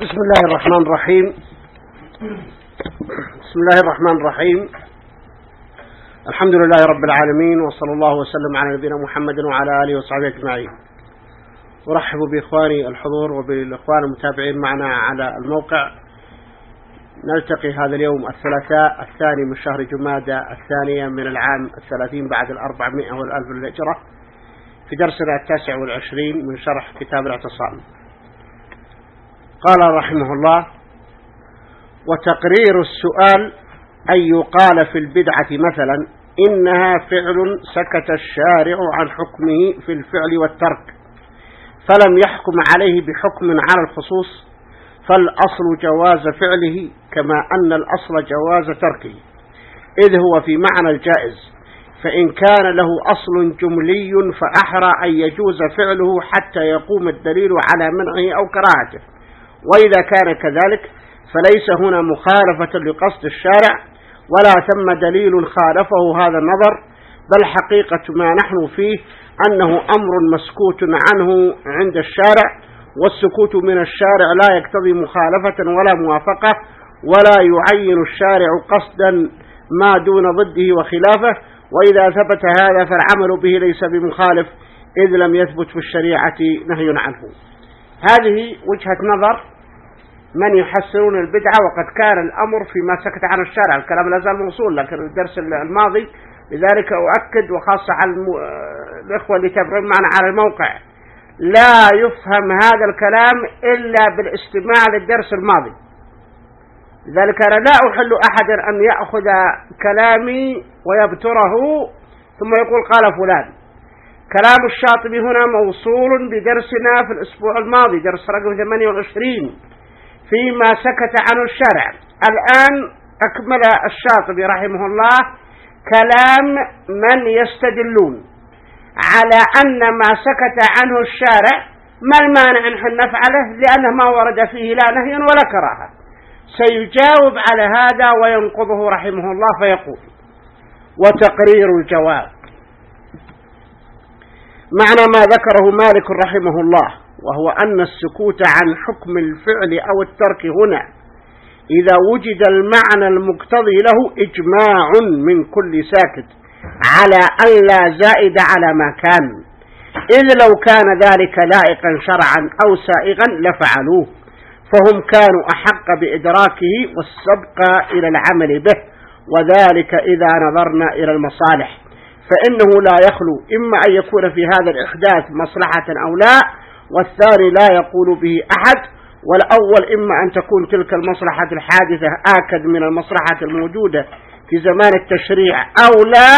بسم الله الرحمن الرحيم. بسم الله الرحمن الرحيم. الحمد لله رب العالمين وصلى الله وسلم على نبينا محمد وعلى آله وصحبه أجمعين. أرحب بإخواني الحضور وبالإخوان المتابعين معنا على الموقع. نلتقي هذا اليوم الثلاثاء الثاني من شهر جمادة الثانية من العام الثلاثين بعد الأربعمائة والألف للهجرة. في درسنا التاسع والعشرين من شرح كتاب الاعتصام. قال رحمه الله وتقرير السؤال أن يقال في البدعة مثلا إنها فعل سكت الشارع عن حكمه في الفعل والترك فلم يحكم عليه بحكم على الخصوص فالأصل جواز فعله كما أن الأصل جواز تركه إذ هو في معنى الجائز فإن كان له أصل جملي فأحرى أن يجوز فعله حتى يقوم الدليل على منعه أو كراهته. وإذا كان كذلك فليس هنا مخالفة لقصد الشارع ولا ثم دليل خالفه هذا النظر بل حقيقة ما نحن فيه أنه أمر مسكوت عنه عند الشارع والسكوت من الشارع لا يقتضي مخالفة ولا موافقة ولا يعين الشارع قصدا ما دون ضده وخلافه وإذا ثبت هذا فالعمل به ليس بمخالف إذ لم يثبت في الشريعة نهي عنه. هذه وجهة نظر من يحسنون البدعة وقد كان الأمر فيما سكت عن الشارع. الكلام لا زال موصول لكن الدرس الماضي لذلك أؤكد وخاصة على الإخوة اللي تبرون معنا على الموقع. لا يفهم هذا الكلام إلا بالاستماع للدرس الماضي. لذلك أنا لا أحل أحد أن يأخذ كلامي ويبتره ثم يقول قال فلان كلام الشاطبي هنا موصول بدرسنا في الأسبوع الماضي درس رقم 28 فيما سكت عنه الشرع. الآن أكمل الشاطبي رحمه الله. كلام من يستدلون على أن ما سكت عنه الشارع ما المانع أن نفعله؟ لأنه ما ورد فيه لا نهي ولا كراهة. سيجاوب على هذا وينقضه رحمه الله فيقول وتقرير الجواب. معنى ما ذكره مالك رحمه الله. وهو أن السكوت عن حكم الفعل أو الترك هنا. إذا وجد المعنى المقتضي له إجماع من كل ساكت على أن لا زائد على ما كان. إذ لو كان ذلك لائقا شرعا أو سائغا لفعلوه فهم كانوا أحق بإدراكه والسبق إلى العمل به. وذلك إذا نظرنا إلى المصالح. فإنه لا يخلو إما أن يكون في هذا الإحداث مصلحة أو لا والثاني لا يقول به أحد والأول إما أن تكون تلك المصلحة الحادثة آكد من المصلحة الموجودة في زمان التشريع أو لا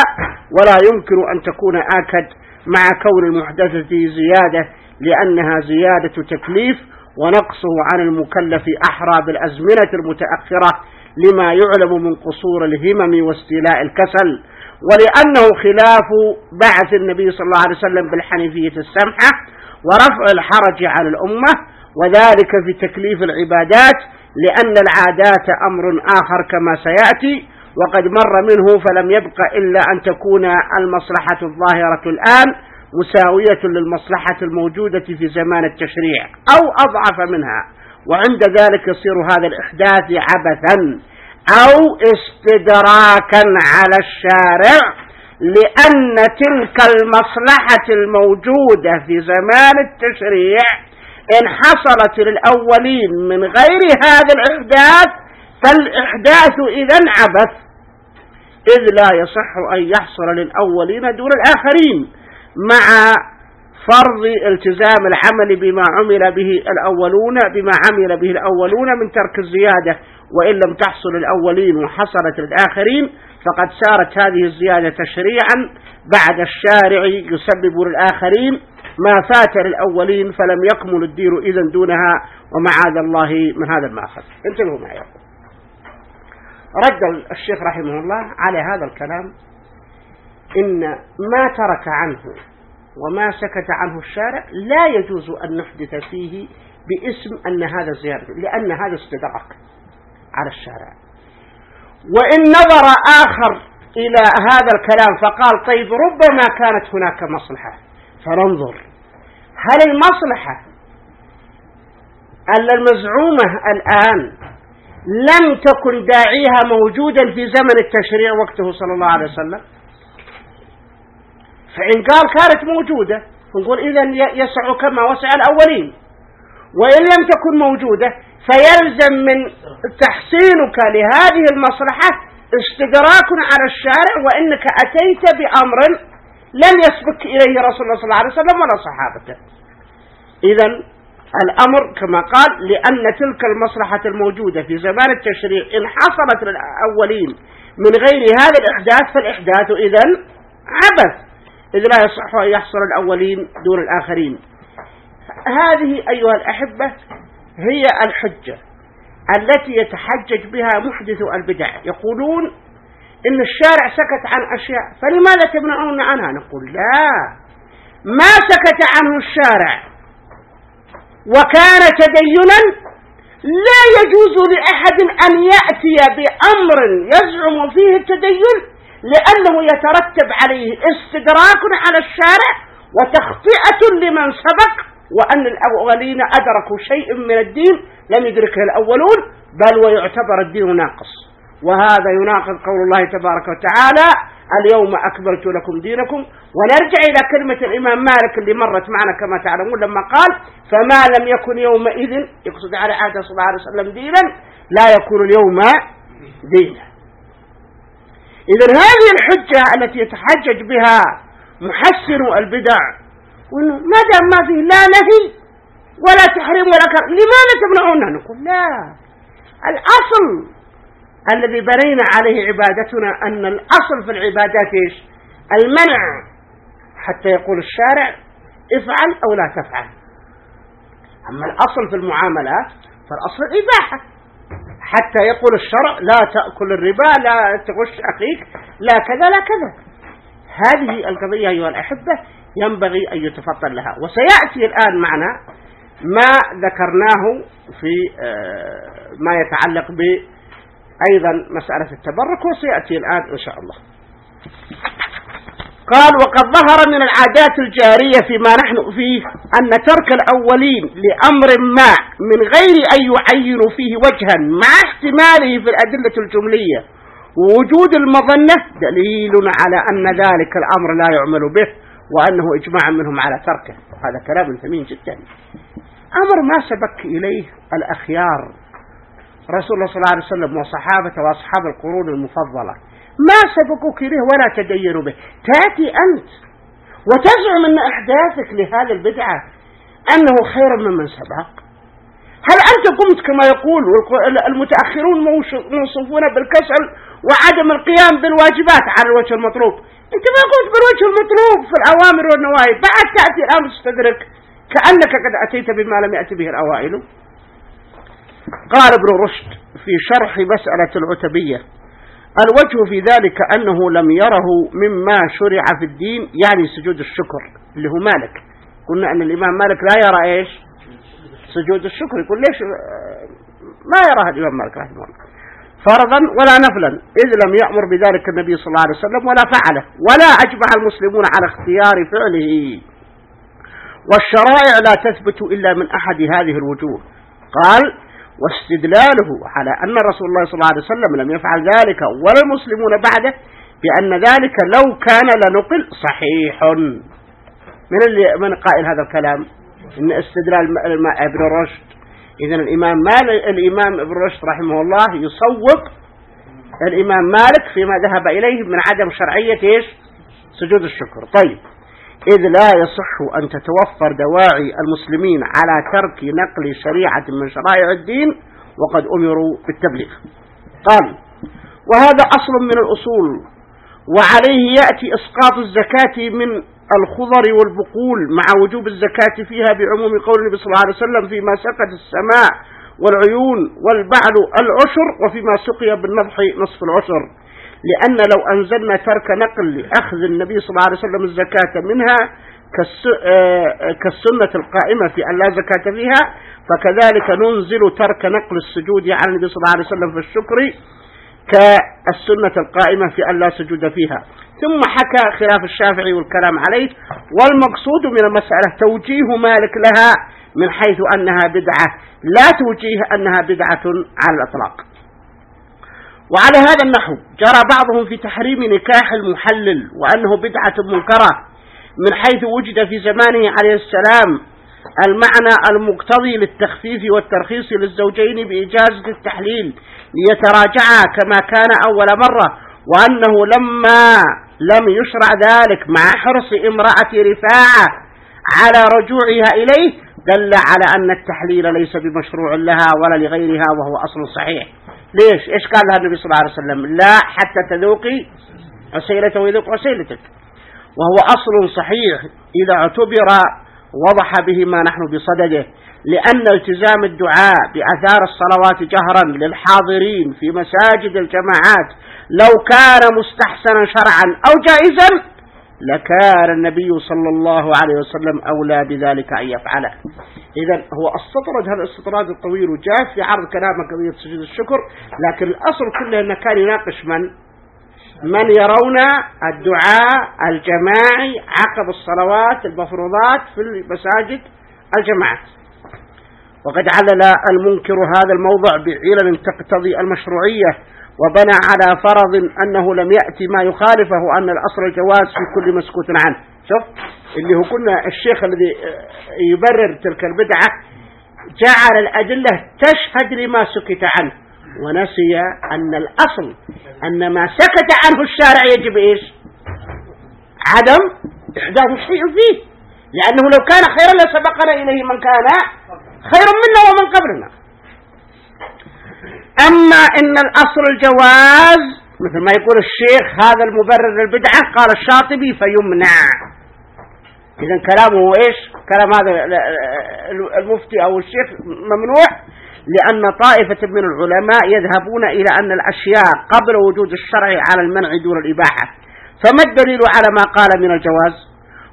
ولا يمكن أن تكون آكد مع كون المحدثة زيادة لأنها زيادة تكليف ونقصه عن المكلف أحرى بالأزمنة المتأخرة لما يعلم من قصور الهمم واستيلاء الكسل. ولأنه خلاف بعث النبي صلى الله عليه وسلم بالحنيفية السمحة ورفع الحرج على الأمة وذلك في تكليف العبادات لأن العادات أمر آخر كما سيأتي وقد مر منه فلم يبق إلا أن تكون المصلحة الظاهرة الآن مساوية للمصلحة الموجودة في زمان التشريع أو أضعف منها وعند ذلك يصير هذا الإحداث عبثا أو استدراكا على الشارع. لأن تلك المصلحة الموجودة في زمان التشريع إن حصلت للأولين من غير هذا الإحداث فالإحداث إذا عبث إذ لا يصح أن يحصل للأولين دون الآخرين مع فرض التزام العمل بما عمل به الأولون بما عمل به الأولون من ترك الزيادة. وإن لم تحصل الأولين وحصلت للآخرين فقد صارت هذه الزيادة تشريعا بعد الشارع يسبب للآخرين ما فات للأولين فلم يكمل الدين إذن دونها ومعاذ الله من هذا المأخذ. انتبهوا معي رد الشيخ رحمه الله على هذا الكلام إن ما ترك عنه وما سكت عنه الشارع لا يجوز أن نحدث فيه باسم أن هذا زيادة لأن هذا استدراك. على الشارع. وإن نظر آخر إلى هذا الكلام فقال طيب ربما كانت هناك مصلحة. فننظر. هل المصلحة أن المزعومة الآن لم تكن داعيها موجودا في زمن التشريع وقته صلى الله عليه وسلم؟ فإن قال كانت موجودة نقول إذا يسع كما وسع الأولين. وإن لم تكن موجودة فيلزم من تحسينك لهذه المصلحة استدراك على الشارع وإنك أتيت بأمر لم يسبق إليه رسول الله صلى الله عليه وسلم ولا صحابته. إذا الأمر كما قال لأن تلك المصلحة الموجودة في زمان التشريع إن حصلت للأولين من غير هذا الإحداث فالإحداث إذا عبث. إذ لا يصح أن يحصل الأولين دون الآخرين. هذه أيها الأحبة هي الحجة التي يتحجج بها محدث البدع. يقولون إن الشارع سكت عن أشياء فلماذا تمنعون عنها؟ نقول لا. ما سكت عنه الشارع وكان تدينا لا يجوز لأحد أن يأتي بأمر يزعم فيه التدين لأنه يترتب عليه استدراك على الشارع وتخطئة لمن سبق وأن الأولين أدركوا شيء من الدين لم يدركه الأولون بل ويعتبر الدين ناقص. وهذا يناقض قول الله تبارك وتعالى اليوم أكبرت لكم دينكم ونرجع إلى كلمة الإمام مالك اللي مرت معنا كما تعلمون لما قال فما لم يكن يومئذ يقصد على عهد صلى الله عليه وسلم دينا لا يكون اليوم دينا. إذا هذه الحجة التي يتحجج بها محسن البدع وإنه ما دام ما فيه لا نهي ولا تحريم ولا كرم لماذا تمنعونها نقول؟ لا. الأصل الذي بنينا عليه عبادتنا أن الأصل في العبادات إيش؟ المنع. حتى يقول الشارع افعل أو لا تفعل. أما الأصل في المعاملات فالأصل الإباحة حتى يقول الشرع لا تأكل الربا لا تغش أخيك لا كذا لا كذا. هذه القضية أيها الأحبة ينبغي أن يتفطن لها. وسيأتي الآن معنا ما ذكرناه في آه، ما يتعلق ب أيضا مسألة التبرك وسيأتي الآن إن شاء الله. قال وقد ظهر من العادات الجارية فيما نحن فيه أن ترك الأولين لأمر ما من غير أن يعينوا فيه وجها مع احتماله في الأدلة الجملية ووجود المظنة دليل على أن ذلك الأمر لا يعمل به. وأنه إجماع منهم على تركه. وهذا كلام ثمين جدا. أمر ما سبك إليه الأخيار. رسول الله صلى الله عليه وسلم وصحابته وأصحاب القرون المفضلة. ما سبقوك إليه ولا تدينوا به. تأتي أنت وتزعم أن أحداثك لهذه البدعة أنه خير ممن سبق. هل أنت قمت كما يقول المتأخرون موصوفون بالكسل وعدم القيام بالواجبات على الوجه المطلوب؟ أنت ما قمت بالوجه المطلوب في الأوامر والنواهي. بعد تأتي الآن تستدرك كأنك قد أتيت بما لم يأتي به الأوائل. قال ابن رشد في شرح مسألة العتبية الوجه في ذلك أنه لم يره مما شرع في الدين يعني سجود الشكر اللي هو مالك. قلنا أن الإمام مالك لا يرى إيش؟ سجود الشكر يقول ليش ما يراها الإمام مالك رحمه الله. فرضا ولا نفلا إذ لم يأمر بذلك النبي صلى الله عليه وسلم ولا فعله ولا أجمع المسلمون على اختيار فعله. والشرائع لا تثبت إلا من أحد هذه الوجوه. قال واستدلاله على أن رسول الله صلى الله عليه وسلم لم يفعل ذلك ولا المسلمون بعده بأن ذلك لو كان لنقل صحيح. من اللي من قائل هذا الكلام؟ إن استدلال ابن رشد. إذا الإمام مالك الإمام ابن رشد رحمه الله يصوب الإمام مالك فيما ذهب إليه من عدم شرعية إيش؟ سجود الشكر. طيب. إذ لا يصح أن تتوفر دواعي المسلمين على ترك نقل شريعة من شرائع الدين وقد أمروا بالتبليغ. قال وهذا أصل من الأصول وعليه يأتي إسقاط الزكاة من الخضر والبقول مع وجوب الزكاة فيها بعموم قول النبي صلى الله عليه وسلم فيما سقت السماء والعيون والبعل العشر وفيما سقي بالنضح نصف العشر. لأن لو أنزلنا ترك نقل لأخذ النبي صلى الله عليه وسلم الزكاة منها آه، كالسنة القائمة في أن لا زكاة فيها فكذلك ننزل ترك نقل السجود على النبي صلى الله عليه وسلم في الشكر كالسنة القائمة في أن لا سجود فيها. ثم حكى خلاف الشافعي والكلام عليه والمقصود من المسألة توجيه مالك لها من حيث أنها بدعة لا توجيه أنها بدعة على الأطلاق. وعلى هذا النحو جرى بعضهم في تحريم نكاح المحلل وأنه بدعة منكرة من حيث وجد في زمانه عليه السلام المعنى المقتضي للتخفيف والترخيص للزوجين بإجازة التحليل ليتراجعا كما كان أول مرة وأنه لما لم يشرع ذلك. مع حرص امرأة رفاعة على رجوعها إليه دل على أن التحليل ليس بمشروع لها ولا لغيرها وهو أصل صحيح. ليش؟ إيش قال لها النبي صلى الله عليه وسلم؟ لا حتى تذوقي عسيلته ويذوق عسيلتك. وهو أصل صحيح. إذا اعتبر وضح به ما نحن بصدده. لأن التزام الدعاء بأثار الصلوات جهرا للحاضرين في مساجد الجماعات لو كان مستحسنا شرعا أو جائزا لكان النبي صلى الله عليه وسلم أولى بذلك أن يفعله. إذا هو استطرد هذا الاستطراد الطويل وجاء في عرض كلام قضية سجود الشكر لكن الأصل كله أنه كان يناقش من؟ من يرون الدعاء الجماعي عقب الصلوات المفروضات في المساجد الجماعات. وقد علل المنكر هذا الموضع بعلل تقتضي المشروعية وبنى على فرض أنه لم يأتي ما يخالفه أن الأصل الجواز في كل مسكوت عنه. شوف اللي هو كنا الشيخ الذي يبرر تلك البدعة جعل الأدلة تشهد لما سكت عنه. ونسي أن الأصل أن ما سكت عنه الشارع يجب إيش؟ عدم إحداث شيء فيه. لأنه لو كان خيرا لسبقنا إليه من كان خير منا ومن قبلنا. أما إن الأصل الجواز مثل ما يقول الشيخ هذا المبرر للبدعة قال الشاطبي فيمنع. إذا كلامه إيش؟ كلام هذا المفتي أو الشيخ ممنوع لأن طائفة من العلماء يذهبون إلى أن الأشياء قبل وجود الشرع على المنع دون الإباحة. فما الدليل على ما قال من الجواز؟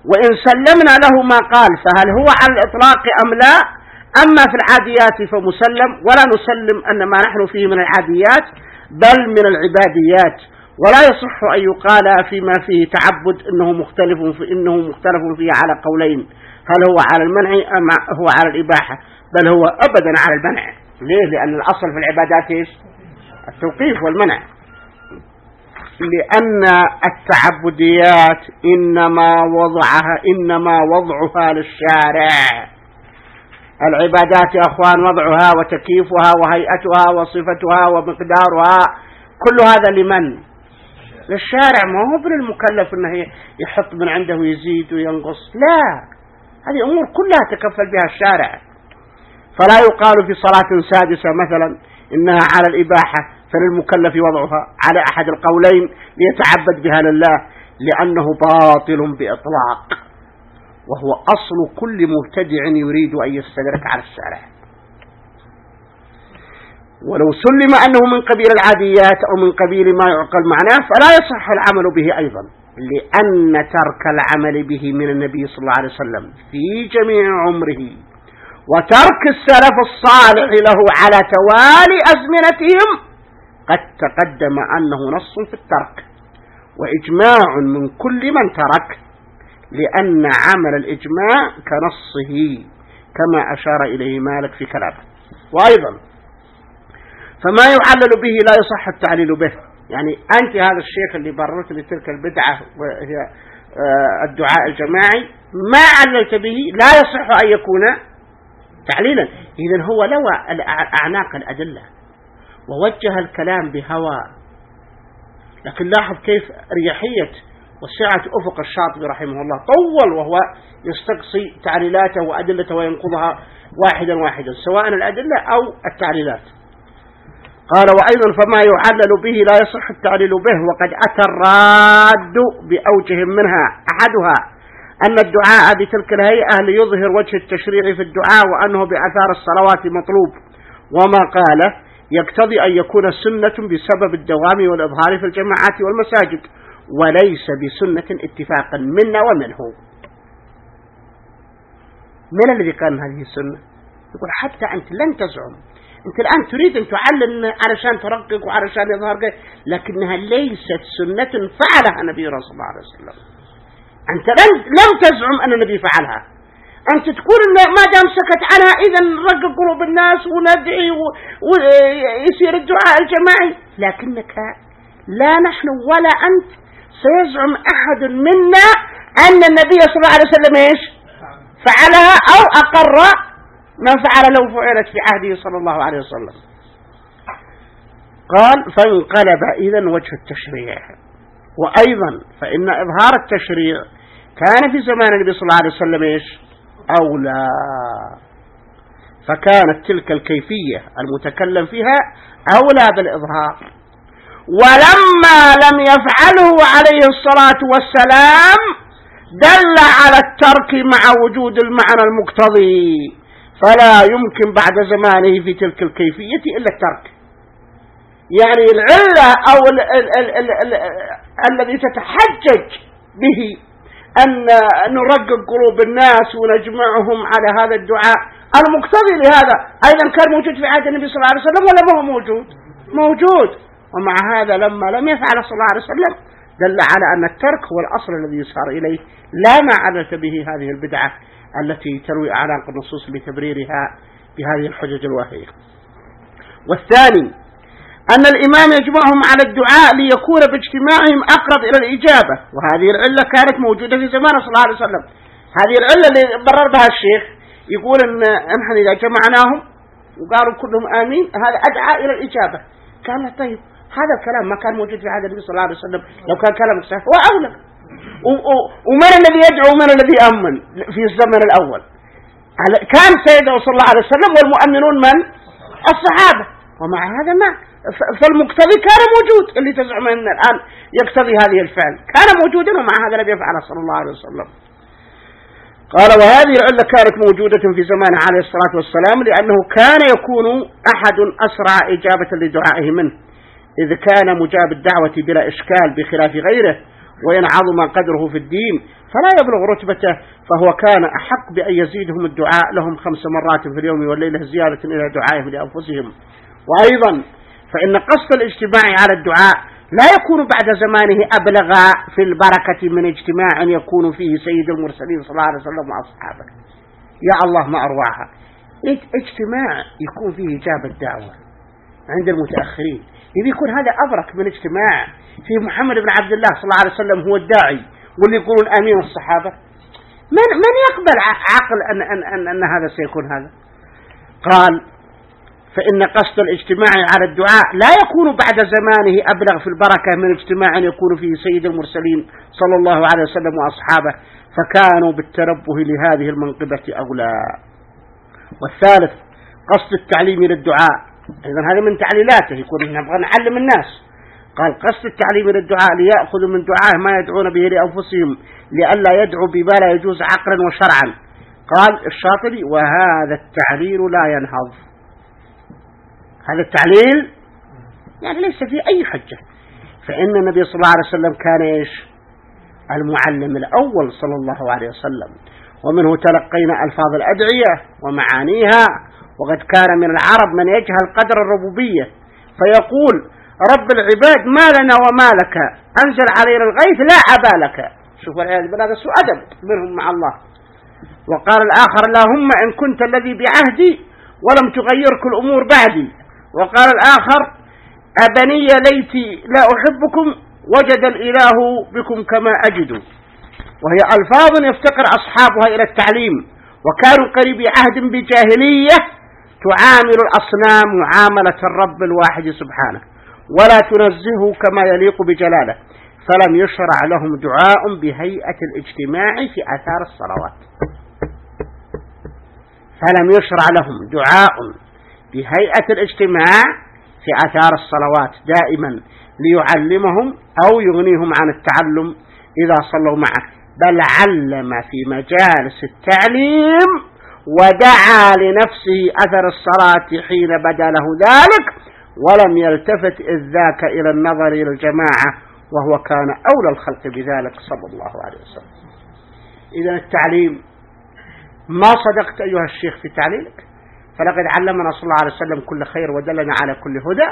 وإن سلمنا له ما قال فهل هو على الإطلاق أم لا؟ أما في العاديات فمسلم ولا نسلم أن ما نحن فيه من العاديات بل من العباديات. ولا يصح أن يقال فيما فيه تعبد إنه مختلف في إنه مختلف فيه على قولين. هل هو على المنع أم هو على الإباحة؟ بل هو أبدا على المنع. ليه؟ لأن الأصل في العبادات إيش؟ التوقيف والمنع. لأن التعبديات إنما وضعها إنما وضعها للشارع. العبادات يا أخوان وضعها وتكييفها وهيئتها وصفتها ومقدارها كل هذا لمن؟ للشارع. ما هو بالمكلف إنه يحط من عنده ويزيد وينقص؟ لا. هذه أمور كلها تكفل بها الشارع. فلا يقال في صلاة سادسة مثلا إنها على الإباحة فللمكلف وضعها على أحد القولين ليتعبد بها لله لأنه باطل بإطلاق. وهو أصل كل مبتدع يريد أن يستدرك على الشارع ولو سلم أنه من قبيل العاديات أو من قبيل ما يعقل معناه فلا يصح العمل به أيضا لأن ترك العمل به من النبي صلى الله عليه وسلم في جميع عمره. وترك السلف الصالح له على توالي أزمنتهم قد تقدم أنه نص في الترك وإجماع من كل من ترك. لأن عمل الإجماع كنصه كما أشار إليه مالك في كلامه. وأيضا فما يعلل به لا يصح التعليل به. يعني أنت هذا الشيخ اللي بررت لتلك البدعة وهي آه، الدعاء الجماعي ما عللت به لا يصح أن يكون تعليلا. إذا هو لوى أعناق الأدلة ووجه الكلام بهوى. لكن لاحظ كيف ريحية وسعة أفق الشاطبي رحمه الله. طول وهو يستقصي تعليلاته وأدلته وينقضها واحدا واحدا سواء الأدلة أو التعليلات. قال وأيضا فما يعلل به لا يصح التعليل به وقد أتى الراد بأوجه منها أحدها أن الدعاء بتلك الهيئة ليظهر وجه التشريع في الدعاء وأنه بأثار الصلوات مطلوب. وما قاله يقتضي أن يكون سنة بسبب الدوام والإظهار في الجماعات والمساجد. وليس بسنة اتفاقا منا ومنه. من الذي قال هذه السنة؟ يقول حتى أنت لن تزعم. أنت الآن تريد أن تعلم علشان ترقق وعلشان يظهر لكنها ليست سنة فعلها نبي رسول الله عليه وسلم. أنت لم, لم تزعم أن النبي فعلها. أنت تقول إن ما دام سكت عنها إذا نرقق قلوب الناس وندعي ويصير الدعاء الجماعي. لكنك لا نحن ولا أنت سيزعم أحد منا أن النبي صلى الله عليه وسلم إيش؟ فعلها أو أقر ما فعل لو فعلت في عهده صلى الله عليه وسلم. قال فانقلب إذا وجه التشريع. وأيضا فإن إظهار التشريع كان في زمان النبي صلى الله عليه وسلم إيش؟ أولى. فكانت تلك الكيفية المتكلم فيها أولى بالإظهار. ولما لم يفعله عليه الصلاة والسلام دل على الترك مع وجود المعنى المقتضي. فلا يمكن بعد زمانه في تلك الكيفية إلا الترك. يعني العلة أو ال ال ال ال ال الذي تتحجج به أن نرقق قلوب الناس ونجمعهم على هذا الدعاء. المقتضي لهذا أيضا كان موجود في عهد النبي صلى الله عليه وسلم ولا ما هو موجود؟ موجود. ومع هذا لما لم يفعل صلى الله عليه وسلم دل على أن الترك هو الأصل الذي يسار إليه. لا ما عدت به هذه البدعة التي تروي أعلاق النصوص لتبريرها بهذه الحجج الواهية. والثاني أن الإمام يجمعهم على الدعاء ليكون باجتماعهم أقرب إلى الإجابة. وهذه العلة كانت موجودة في زمان صلى الله عليه وسلم. هذه العلة اللي برر بها الشيخ يقول أن نحن إذا جمعناهم وقالوا كلهم آمين هذا أدعى إلى الإجابة. قال طيب هذا الكلام ما كان موجود في عهد النبي صلى الله عليه وسلم. لو كان كلام صحيح هو أولى ومن الذي يدعو ومن الذي أمن في الزمن الأول؟ كان سيده صلى الله عليه وسلم والمؤمنون من؟ الصحابة. ومع هذا ما فالمقتضي كان موجود اللي تزعم أن الآن يقتضي هذه الفعل. كان موجودا ومع هذا لم يفعله صلى الله عليه وسلم. قال وهذه العلة كانت موجودة في زمان عليه الصلاة والسلام لأنه كان يكون أحد أسرع إجابة لدعائه منه. إذ كان مجاب الدعوة بلا إشكال بخلاف غيره وإن عظم قدره في الدين فلا يبلغ رتبته فهو كان أحق بأن يزيدهم الدعاء لهم خمس مرات في اليوم والليلة زيادة إلى دعائهم لأنفسهم. وأيضا فإن قصد الاجتماع على الدعاء لا يكون بعد زمانه أبلغ في البركة من اجتماع يكون فيه سيد المرسلين صلى الله عليه وسلم وأصحابه. يا الله ما أرواحها. اجتماع يكون فيه إجابة الدعوة عند المتأخرين. إذا يكون هذا أبرك من اجتماع في محمد بن عبد الله صلى الله عليه وسلم هو الداعي واللي يقولون آمين الصحابة. من من يقبل عقل أن, أن, أن, أن هذا سيكون هذا؟ قال فإن قصد الاجتماع على الدعاء لا يكون بعد زمانه أبلغ في البركة من اجتماع يكون فيه سيد المرسلين صلى الله عليه وسلم وأصحابه فكانوا بالتنبه لهذه المنقبة أولى. والثالث قصد التعليم للدعاء إذا هذا من تعليلاته يكون نبغى نعلم الناس. قال قصد التعليم للدعاء ليأخذوا من دعاه ما يدعون به لأنفسهم لئلا يدعوا بما لا يجوز عقلا وشرعا. قال الشاطبي وهذا التعليل لا ينهض. هذا التعليل يعني ليس فيه أي حجة. فإن النبي صلى الله عليه وسلم كان إيش؟ المعلم الأول صلى الله عليه وسلم. ومنه تلقينا ألفاظ الأدعية ومعانيها وقد كان من العرب من يجهل قدر الربوبية فيقول رب العباد ما لنا وما لك أنزل علينا الغيث لا أبا لك شوف والعياذ بالله هذا سوء أدب منهم مع الله. وقال الآخر اللهم إن كنت الذي بعهدي ولم تغيرك الأمور بعدي. وقال الآخر أبني ليتي لا أحبكم وجد الإله بكم كما أجد. وهي ألفاظ يفتقر أصحابها إلى التعليم وكانوا قريبي عهد بجاهلية تعامل الأصنام معاملة الرب الواحد سبحانه ولا تنزهه كما يليق بجلاله فلم يشرع لهم دعاء بهيئة الاجتماع في أثار الصلوات. فلم يشرع لهم دعاء بهيئة الاجتماع في أثار الصلوات دائما ليعلمهم أو يغنيهم عن التعلم إذا صلوا معه بل علم في مجالس التعليم ودعا لنفسه أثر الصلاة حين بدا له ذلك ولم يلتفت إذ ذاك إلى النظر إلى الجماعة وهو كان أولى الخلق بذلك صلى الله عليه وسلم. إذا التعليم ما صدقت أيها الشيخ في تعليمك؟ فلقد علمنا صلى الله عليه وسلم كل خير ودلنا على كل هدى.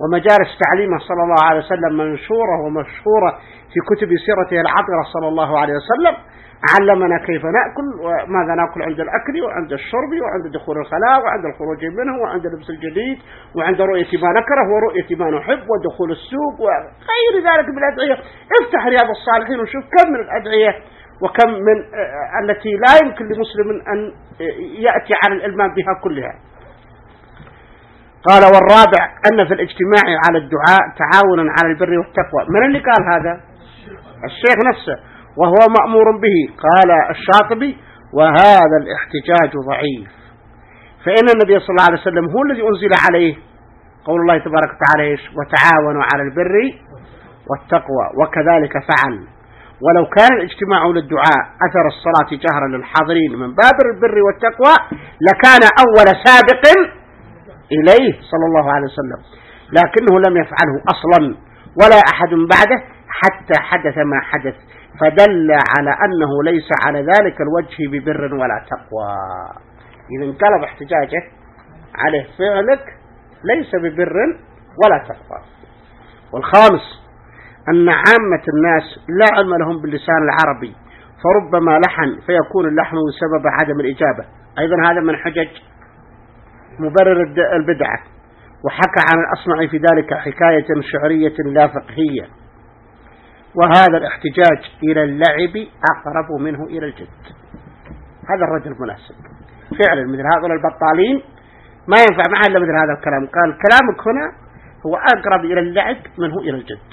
ومجالس تعليمه صلى الله عليه وسلم منشورة ومشهورة في كتب سيرته العطرة صلى الله عليه وسلم. علمنا كيف نأكل وماذا نأكل عند الأكل وعند الشرب وعند دخول الخلاء وعند الخروج منه وعند اللبس الجديد وعند رؤية ما نكره ورؤية ما نحب ودخول السوق وغير ذلك من الأدعية. افتح رياض الصالحين وشوف كم من الأدعية وكم من آه، التي لا يمكن لمسلم أن يأتي على الإلمان بها كلها. قال والرابع أن في الاجتماع على الدعاء تعاونا على البر والتقوى. من اللي قال هذا؟ الشيخ نفسه وهو مأمور به. قال الشاطبي وهذا الاحتجاج ضعيف. فإن النبي صلى الله عليه وسلم هو الذي أنزل عليه قول الله تبارك وتعالى وتعاونوا على البر والتقوى وكذلك فعل. ولو كان الاجتماع للدعاء أثر الصلاة جهرا للحاضرين من باب البر والتقوى لكان أول سابق إليه صلى الله عليه وسلم. لكنه لم يفعله أصلا ولا أحد بعده حتى حدث ما حدث. فدل على أنه ليس على ذلك الوجه ببر ولا تقوى. إذا انقلب احتجاجه عليه فعلك ليس ببر ولا تقوى. والخامس أن عامة الناس لا علم لهم باللسان العربي فربما لحن فيكون اللحن سبب عدم الإجابة. أيضا هذا من حجج مبرر البدعة وحكى عن الأصمعي في ذلك حكاية شعرية لا فقهية. وهذا الاحتجاج إلى اللعب أقرب منه إلى الجد. هذا الرجل مناسب. فعلا مثل هؤلاء البطالين ما ينفع معه إلا مثل هذا الكلام. قال كلامك هنا هو أقرب إلى اللعب منه إلى الجد.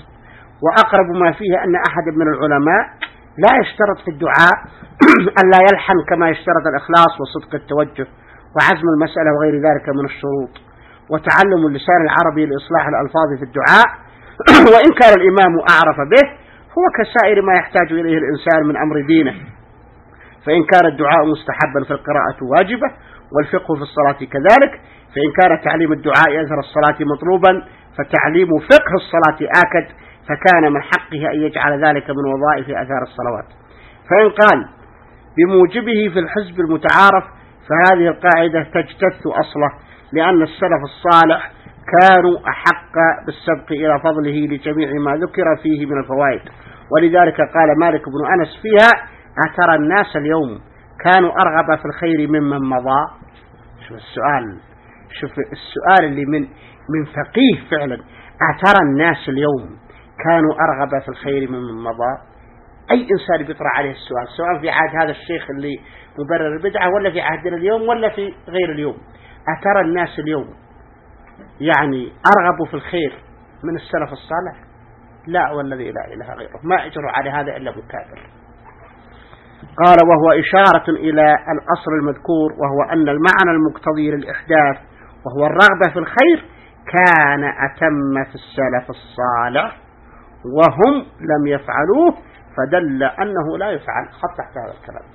وأقرب ما فيه أن أحد من العلماء لا يشترط في الدعاء أن لا يلحن كما يشترط الإخلاص وصدق التوجه. وعزم المسألة وغير ذلك من الشروط. وتعلم اللسان العربي لإصلاح الألفاظ في الدعاء. وإن كان الإمام أعرف به هو كسائر ما يحتاج إليه الإنسان من أمر دينه. فإن كان الدعاء مستحبا فالقراءة واجبة والفقه في الصلاة كذلك. فإن كان تعليم الدعاء أثر الصلاة مطلوبا فتعليم فقه الصلاة آكد فكان من حقه أن يجعل ذلك من وظائف أثار الصلوات. فإن قال بموجبه في الحزب المتعارف فهذه القاعدة تجتث أصله لأن السلف الصالح كانوا أحق بالسبق إلى فضله لجميع ما ذكر فيه من الفوائد. ولذلك قال مالك بن أنس فيها أترى الناس اليوم كانوا أرغب في الخير ممن مضى؟ شوف السؤال شوف السؤال اللي من من فقيه فعلا. أترى الناس اليوم كانوا أرغب في الخير ممن مضى؟ أي إنسان بيطرح عليه السؤال؟ سواء في عهد هذا الشيخ اللي مبرر البدعة ولا في عهدنا اليوم ولا في غير اليوم. أترى الناس اليوم يعني أرغبوا في الخير من السلف الصالح؟ لا والذي لا إله غيره. ما أجروا على هذا إلا مكابر قال وهو إشارة إلى الأصل المذكور وهو أن المعنى المقتضي للإحداث وهو الرغبة في الخير كان أتم في السلف الصالح وهم لم يفعلوه فدل أنه لا يفعل. خط تحت هذا الكلام.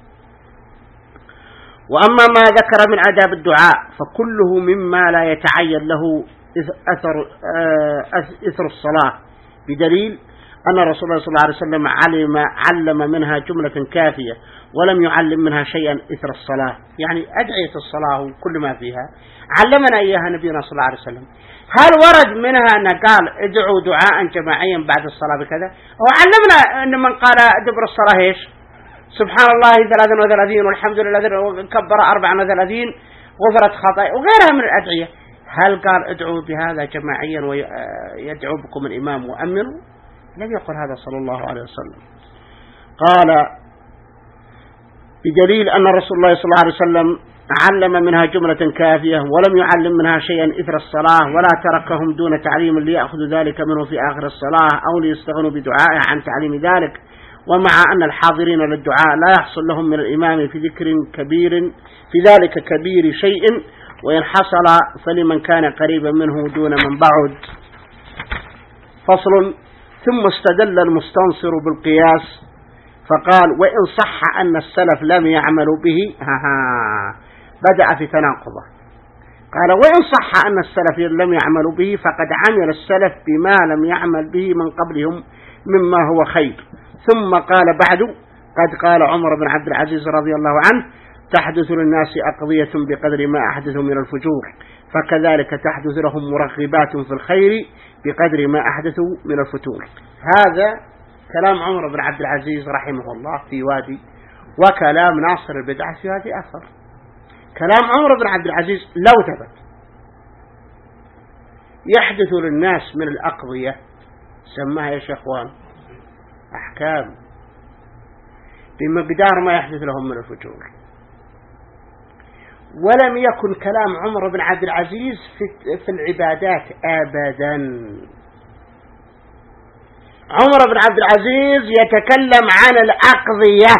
وأما ما ذكر من آداب الدعاء فكله مما لا يتعين له أثر, آه، أثر الصلاة. بدليل أن رسول الله صلى الله عليه وسلم علم علم منها جملة كافية ولم يعلم منها شيئا إثر الصلاة. يعني أدعية الصلاة وكل ما فيها. علمنا إياها نبينا صلى الله عليه وسلم. هل ورد منها أن قال ادعوا دعاء جماعيا بعد الصلاة بكذا؟ وعلمنا أن من قال دبر الصلاة إيش؟ سبحان الله 33 والحمد لله كبر 34 غفرت خطايا وغيرها من الأدعية. هل قال ادعوا بهذا جماعيا ويدعو بكم الإمام وأمنوا؟ لم يقل هذا صلى الله عليه وسلم. قال بدليل أن رسول الله صلى الله عليه وسلم علم منها جملة كافية ولم يعلم منها شيئا إثر الصلاة ولا تركهم دون تعليم ليأخذ ذلك منه في آخر الصلاة أو ليستغنوا بدعائه عن تعليم ذلك. ومع أن الحاضرين للدعاء لا يحصل لهم من الإمام في ذكر كبير في ذلك كبير شيء وإن حصل فلمن كان قريبا منه دون من بعد. فصل ثم استدل المستنصر بالقياس فقال وإن صح أن السلف لم يعملوا به ها ها بدأ في تناقضه. قال وإن صح أن السلف لم يعملوا به فقد عمل السلف بما لم يعمل به من قبلهم مما هو خير. ثم قال بعد قد قال عمر بن عبد العزيز رضي الله عنه تحدث للناس أقضية بقدر ما أحدثوا من الفجور فكذلك تحدث لهم مرغبات في الخير بقدر ما أحدثوا من الفتور هذا كلام عمر بن عبد العزيز رحمه الله في وادي وكلام ناصر البدعة في وادي أثر كلام عمر بن عبد العزيز لو ثبت يحدث للناس من الأقضية سماها يا شيخوان أحكام. بمقدار ما يحدث لهم من الفجور. ولم يكن كلام عمر بن عبد العزيز في العبادات أبدا. عمر بن عبد العزيز يتكلم عن الأقضية.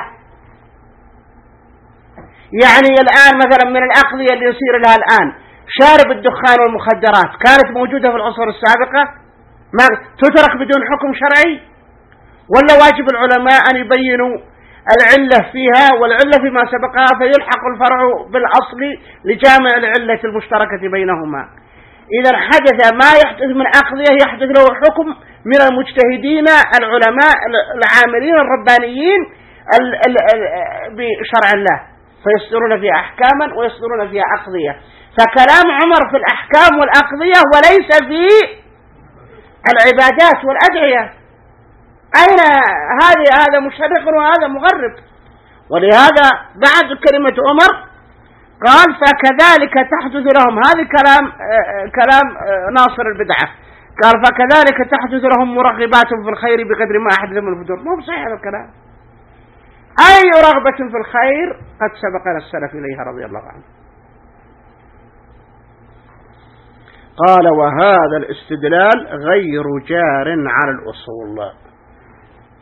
يعني الآن مثلا من الأقضية اللي يصير لها الآن شارب الدخان والمخدرات كانت موجودة في العصور السابقة؟ ما تترك بدون حكم شرعي؟ ولا واجب العلماء أن يبينوا العلة فيها والعلة فيما سبقها فيلحق الفرع بالأصل لجامع العلة المشتركة بينهما. إذا حدث ما يحدث من أقضية يحدث له حكم من المجتهدين العلماء العاملين الربانيين بشرع الله فيصدرون فيها أحكاما ويصدرون فيها أقضية. فكلام عمر في الأحكام والأقضية وليس في العبادات والأدعية. أين هذه هذا مشرق وهذا مغرب. ولهذا بعد كلمة عمر قال فكذلك تحدث لهم. هذا كلام كلام ناصر البدعة. قال فكذلك تحدث لهم مرغبات في الخير بقدر ما أحدث من الفجور. مو صحيح هذا الكلام. أي رغبة في الخير؟ قد سبقنا السلف إليها رضي الله عنه. قال وهذا الاستدلال غير جار على الأصول.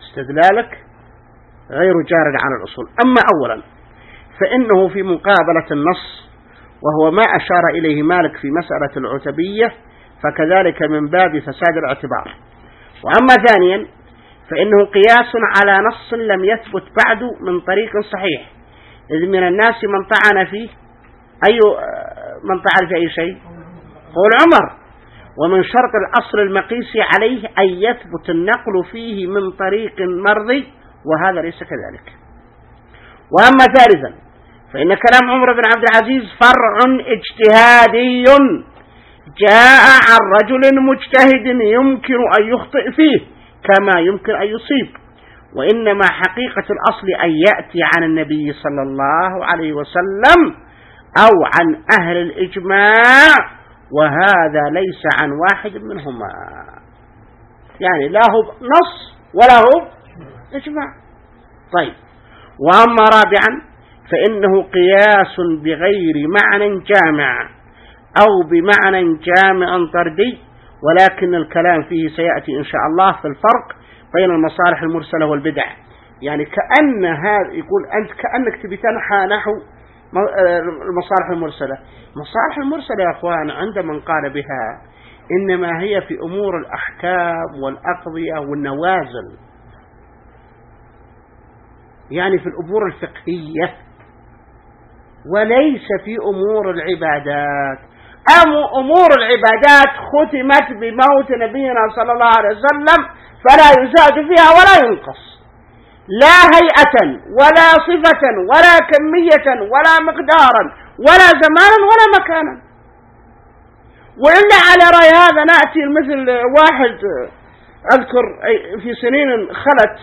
استدلالك غير جار على الأصول. أما أولا فإنه في مقابلة النص وهو ما أشار إليه مالك في مسألة العتبية فكذلك من باب فساد الاعتبار. وأما ثانيا فإنه قياس على نص لم يثبت بعد من طريق صحيح. إذ من الناس من طعن فيه أي من طعن في أي شيء؟ قول عمر. ومن شرط الأصل المقيس عليه أن يثبت النقل فيه من طريق مرضي وهذا ليس كذلك. وأما ثالثا فإن كلام عمر بن عبد العزيز فرع اجتهادي جاء عن رجل مجتهد يمكن أن يخطئ فيه كما يمكن أن يصيب. وإنما حقيقة الأصل أن يأتي عن النبي صلى الله عليه وسلم أو عن أهل الإجماع. وهذا ليس عن واحد منهما. يعني لا هو نص ولا هو إجماع. طيب. وأما رابعا فإنه قياس بغير معنى جامع أو بمعنى جامع طردي ولكن الكلام فيه سيأتي إن شاء الله في الفرق بين المصالح المرسلة والبدع. يعني كأن هذا يقول أنت كأنك تبي تنحى نحو المصالح المرسلة. المصالح المرسلة يا أخوان عند من قال بها إنما هي في أمور الأحكام والأقضية والنوازل. يعني في الأمور الفقهية. وليس في أمور العبادات. أم أمور العبادات ختمت بموت نبينا صلى الله عليه وسلم فلا يزاد فيها ولا ينقص. لا هيئة ولا صفة ولا كمية ولا مقدارا ولا زمانا ولا مكانا. وإلا على رأي هذا نأتي مثل واحد أذكر في سنين خلت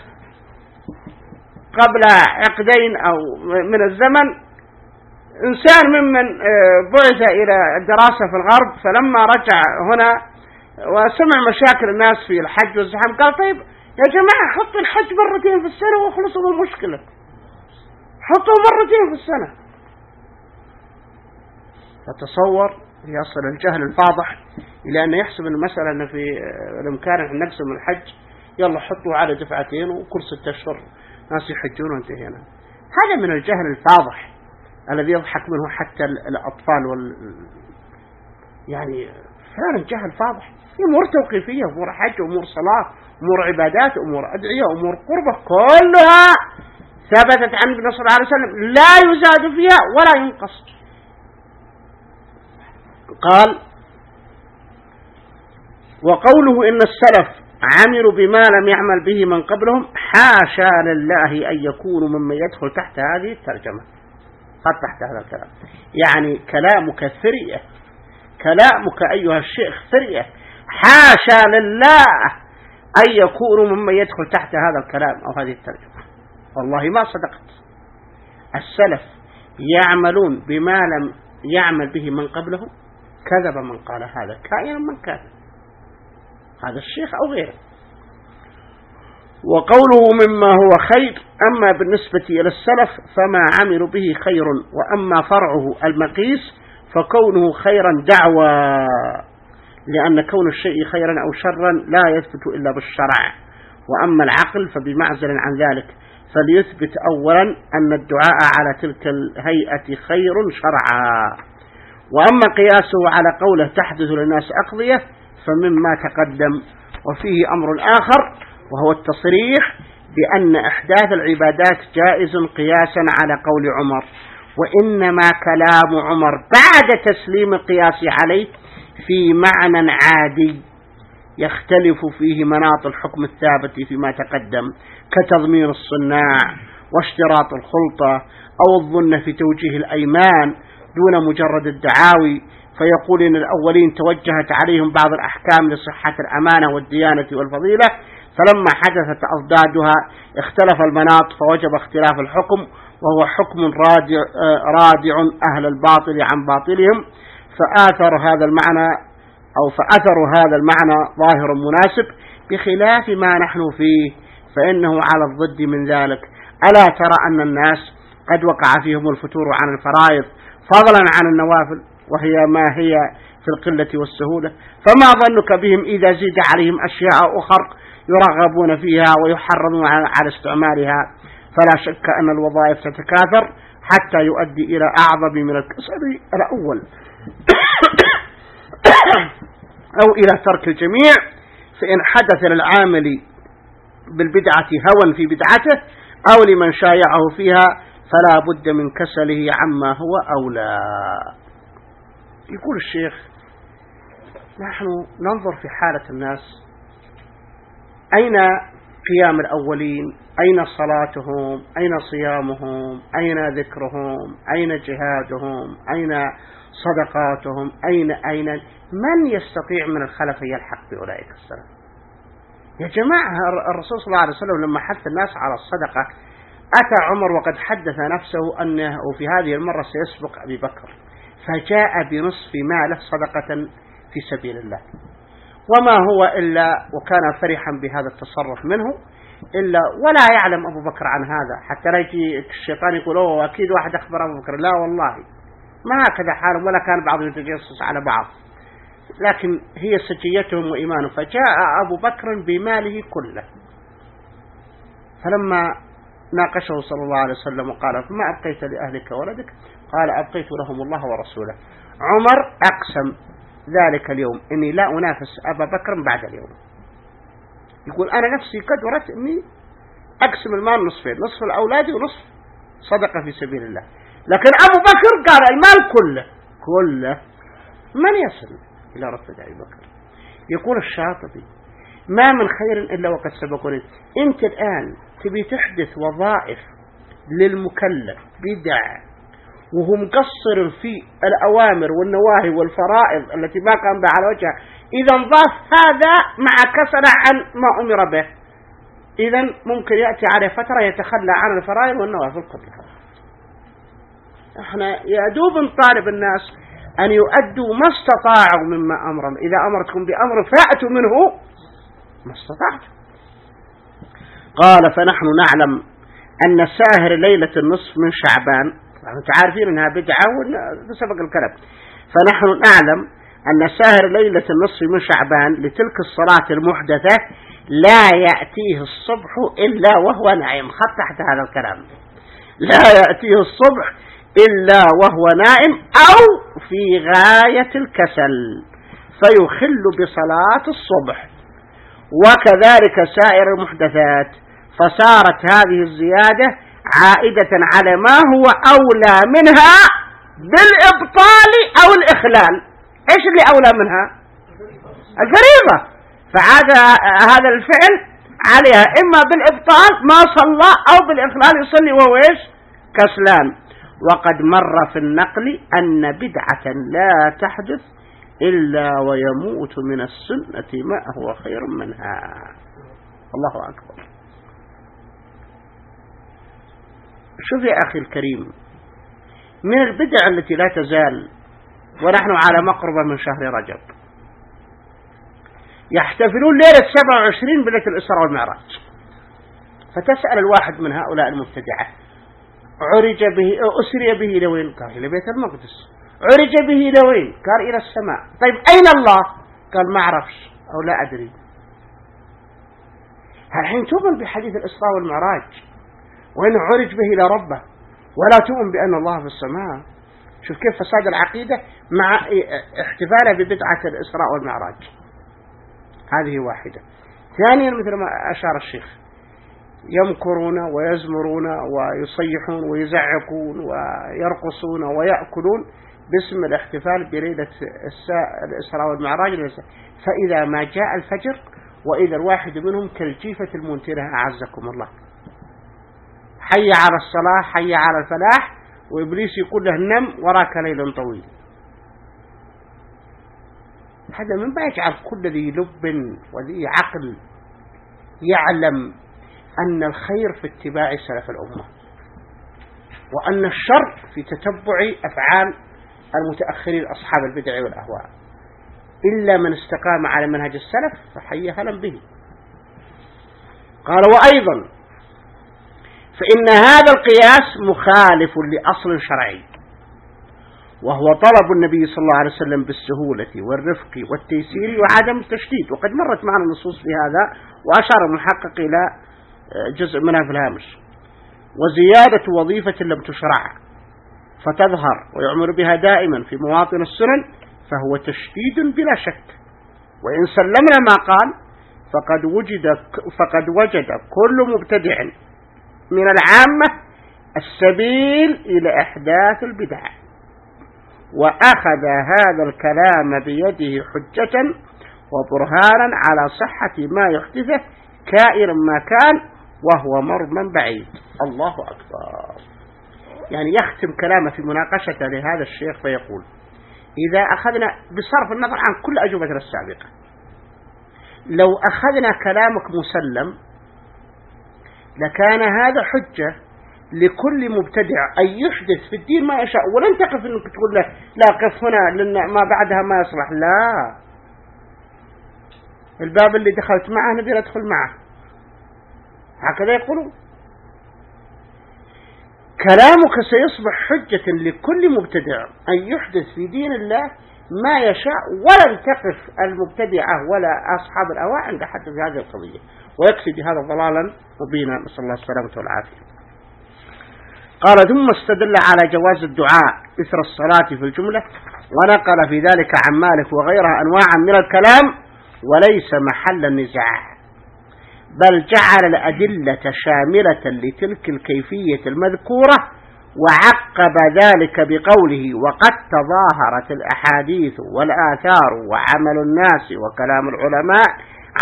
قبل عقدين أو من الزمن إنسان ممن بعث إلى الدراسة في الغرب فلما رجع هنا وسمع مشاكل الناس في الحج والزحام قال طيب يا جماعة حطوا الحج مرتين في السنة واخلصوا من المشكلة حطوا مرتين في السنة. فتصور يصل الجهل الفاضح إلى أن يحسب المسألة أن في الإمكان أن نقسم الحج يلا حطوا على دفعتين وكل ستة أشهر ناس يحجون وانتهينا. هذا من الجهل الفاضح الذي يضحك منه حتى الأطفال وال يعني فعلا جهل فاضح. أمور توقيفية أمور حج أمور صلاة. أمور عبادات أمور أدعية أمور قربة كلها ثبتت عن النبي صلى الله عليه وسلم لا يزاد فيها ولا ينقص. قال وقوله إن السلف عملوا بما لم يعمل به من قبلهم حاشا لله أن يكونوا ممن يدخل تحت هذه الترجمة. قد تحت هذا الكلام. يعني كلامك ثرية. كلامك أيها الشيخ ثرية. حاشا لله أن يكون ممن يدخل تحت هذا الكلام أو هذه الترجمة. والله ما صدقت. السلف يعملون بما لم يعمل به من قبلهم كذب من قال هذا كائنا من كان. هذا الشيخ أو غيره. وقوله مما هو خير أما بالنسبة إلى السلف فما عملوا به خير وأما فرعه المقيس فكونه خيرا دعوى. لأن كون الشيء خيرا أو شرا لا يثبت إلا بالشرع. وأما العقل فبمعزل عن ذلك. فليثبت أولا أن الدعاء على تلك الهيئة خير شرعا. وأما قياسه على قوله تحدث للناس أقضية فمما تقدم. وفيه أمر آخر وهو التصريح بأن إحداث العبادات جائز قياسا على قول عمر. وإنما كلام عمر بعد تسليم القياس عليه في معنى عادي يختلف فيه مناط الحكم الثابت فيما تقدم كتضمين الصناع واشتراط الخلطة أو الظن في توجيه الأيمان دون مجرد الدعاوي فيقول إن الأولين توجهت عليهم بعض الأحكام لصحة الأمانة والديانة والفضيلة فلما حدثت أضدادها اختلف المناط فوجب اختلاف الحكم وهو حكم رادع, رادع أهل الباطل عن باطلهم. فآثر هذا المعنى أو فأثر هذا المعنى ظاهر مناسب بخلاف ما نحن فيه فإنه على الضد من ذلك. ألا ترى أن الناس قد وقع فيهم الفتور عن الفرائض فضلا عن النوافل وهي ما هي في القلة والسهولة؟ فما ظنك بهم إذا زيد عليهم أشياء أخر يرغبون فيها ويحرمون على استعمالها فلا شك أن الوظائف تتكاثر حتى يؤدي إلى أعظم من الكسر الأول. أو إلى ترك الجميع فإن حدث للعامل بالبدعة هوى في بدعته أو لمن شايعه فيها فلا بد من كسله عما هو أولى. يقول الشيخ نحن ننظر في حالة الناس. أين قيام الأولين؟ أين صلاتهم؟ أين صيامهم؟ أين ذكرهم؟ أين جهادهم؟ أين صدقاتهم أين أين؟ من يستطيع من الخلف يلحق بأولئك السلام يا جماعة الرسول صلى الله عليه وسلم لما حث الناس على الصدقة أتى عمر وقد حدث نفسه أنه في هذه المرة سيسبق أبي بكر فجاء بنصف ماله صدقة في سبيل الله. وما هو إلا وكان فرحا بهذا التصرف منه إلا ولا يعلم أبو بكر عن هذا حتى لا يجي الشيطان يقول أوه أكيد واحد أخبر أبو بكر. لا والله. ما هكذا حالهم ولا كان بعضهم يتجسس على بعض. لكن هي سجيتهم وإيمانهم. فجاء أبو بكر بماله كله. فلما ناقشه صلى الله عليه وسلم وقال فما أبقيت لأهلك ولدك قال أبقيت لهم الله ورسوله. عمر أقسم ذلك اليوم. إني لا أنافس أبا بكر بعد اليوم. يقول أنا نفسي قد وردت إني أقسم المال نصفين نصف الأولاد ونصف صدقة في سبيل الله. لكن أبو بكر قال المال كله كله. من يصل إلى رفض أبي بكر؟ يقول الشاطبي ما من خير إلا وقد سبقني أنت الآن تبي تحدث وظائف للمكلف بدع وهو مقصر في الأوامر والنواهي والفرائض التي ما قام بها على وجهها. إذا انضاف هذا مع كسر عن ما أمر به. إذا ممكن يأتي عليه فترة يتخلى عن الفرائض والنوافل كلها إحنا يا دوب نطالب الناس أن يؤدوا ما استطاعوا مما أمرهم. إذا أمرتكم بأمر فأتوا منه ما استطعتم. قال فنحن نعلم أن ساهر ليلة النصف من شعبان أنتم عارفين أنها بدعة وسبق الكلام. فنحن نعلم أن ساهر ليلة النصف من شعبان لتلك الصلاة المحدثة لا يأتيه الصبح إلا وهو نائم خط تحت هذا الكلام. لا يأتيه الصبح إلا وهو نائم أو في غاية الكسل فيخل بصلاة الصبح. وكذلك سائر المحدثات فصارت هذه الزيادة عائدة على ما هو أولى منها بالإبطال أو الإخلال. إيش اللي أولى منها؟ الفريضة. فهذا هذا الفعل عليها إما بالإبطال ما صلى أو بالإخلال يصلي وهو إيش؟ كسلان. وقد مر في النقل أن بدعة لا تحدث إلا ويموت من السنة ما هو خير منها. الله أكبر. شوف يا أخي الكريم من البدع التي لا تزال ونحن على مقربة من شهر رجب. يحتفلون ليلة 27 بليلة الإسراء والمعراج. فتسأل الواحد من هؤلاء المبتدعة عرج به أسري به إلى وين قال إلى بيت المقدس. عرج به إلى وين قال إلى السماء. طيب أين الله؟ قال ما أعرفش أو لا أدري. الحين تؤمن بحديث الإسراء والمعراج وإنه عرج به إلى ربه ولا تؤمن بأن الله في السماء. شوف كيف فساد العقيدة مع احتفاله ببدعة الإسراء والمعراج. هذه واحدة. ثانيا مثل ما أشار الشيخ يمكرون ويزمرون ويصيحون ويزعقون ويرقصون ويأكلون باسم الاحتفال بليلة الإسراء والمعراج. فإذا ما جاء الفجر وإذا الواحد منهم كالجيفة المنتنة أعزكم الله. حي على الصلاة حي على الفلاح وإبليس يقول له نم وراك ليل طويل. هذا من ما يجعل كل ذي لب وذي عقل يعلم أن الخير في اتباع سلف الأمة وأن الشر في تتبع أفعال المتأخرين أصحاب البدع والأهواء. إلا من استقام على منهج السلف فحي هلا به. قال وأيضا فإن هذا القياس مخالف لأصل شرعي وهو طلب النبي صلى الله عليه وسلم بالسهولة والرفق والتيسير وعدم التشديد. وقد مرت معنا النصوص في هذا وأشار المحقق إلى جزء منها في الهامش. وزيادة وظيفة لم تشرع فتظهر ويعمر بها دائما في مواطن السنن فهو تشديد بلا شك. وإن سلمنا ما قال فقد وجد, فقد وجد كل مبتدع من العامة السبيل إلى إحداث البدع. وأخذ هذا الكلام بيده حجة وبرهانا على صحة ما يحدثه كائرا ما كان وهو مرمى بعيد. الله أكبر. يعني يختم كلامه في مناقشته لهذا الشيخ فيقول إذا أخذنا بصرف النظر عن كل أجوبتنا السابقة لو أخذنا كلامك مسلم لكان هذا حجة لكل مبتدع أن يحدث في الدين ما يشاء ولن تقف أنك تقول له لا قف هنا لأن ما بعدها ما يصلح. لا. الباب اللي دخلت معه نبي ندخل معه. هكذا يقولون. كلامك سيصبح حجة لكل مبتدع أن يحدث في دين الله ما يشاء ولن تقف المبتدعة ولا أصحاب الأواء عند حد في هذه القضية. ويكفي بهذا ضلالا مبينا. نسأل الله السلامة والعافية. قال ثم استدل على جواز الدعاء إثر الصلاة في الجملة ونقل في ذلك عن مالك وغيرها أنواعا من الكلام وليس محل النزاع بل جعل الأدلة شاملة لتلك الكيفية المذكورة وعقب ذلك بقوله وقد تظاهرت الأحاديث والآثار وعمل الناس وكلام العلماء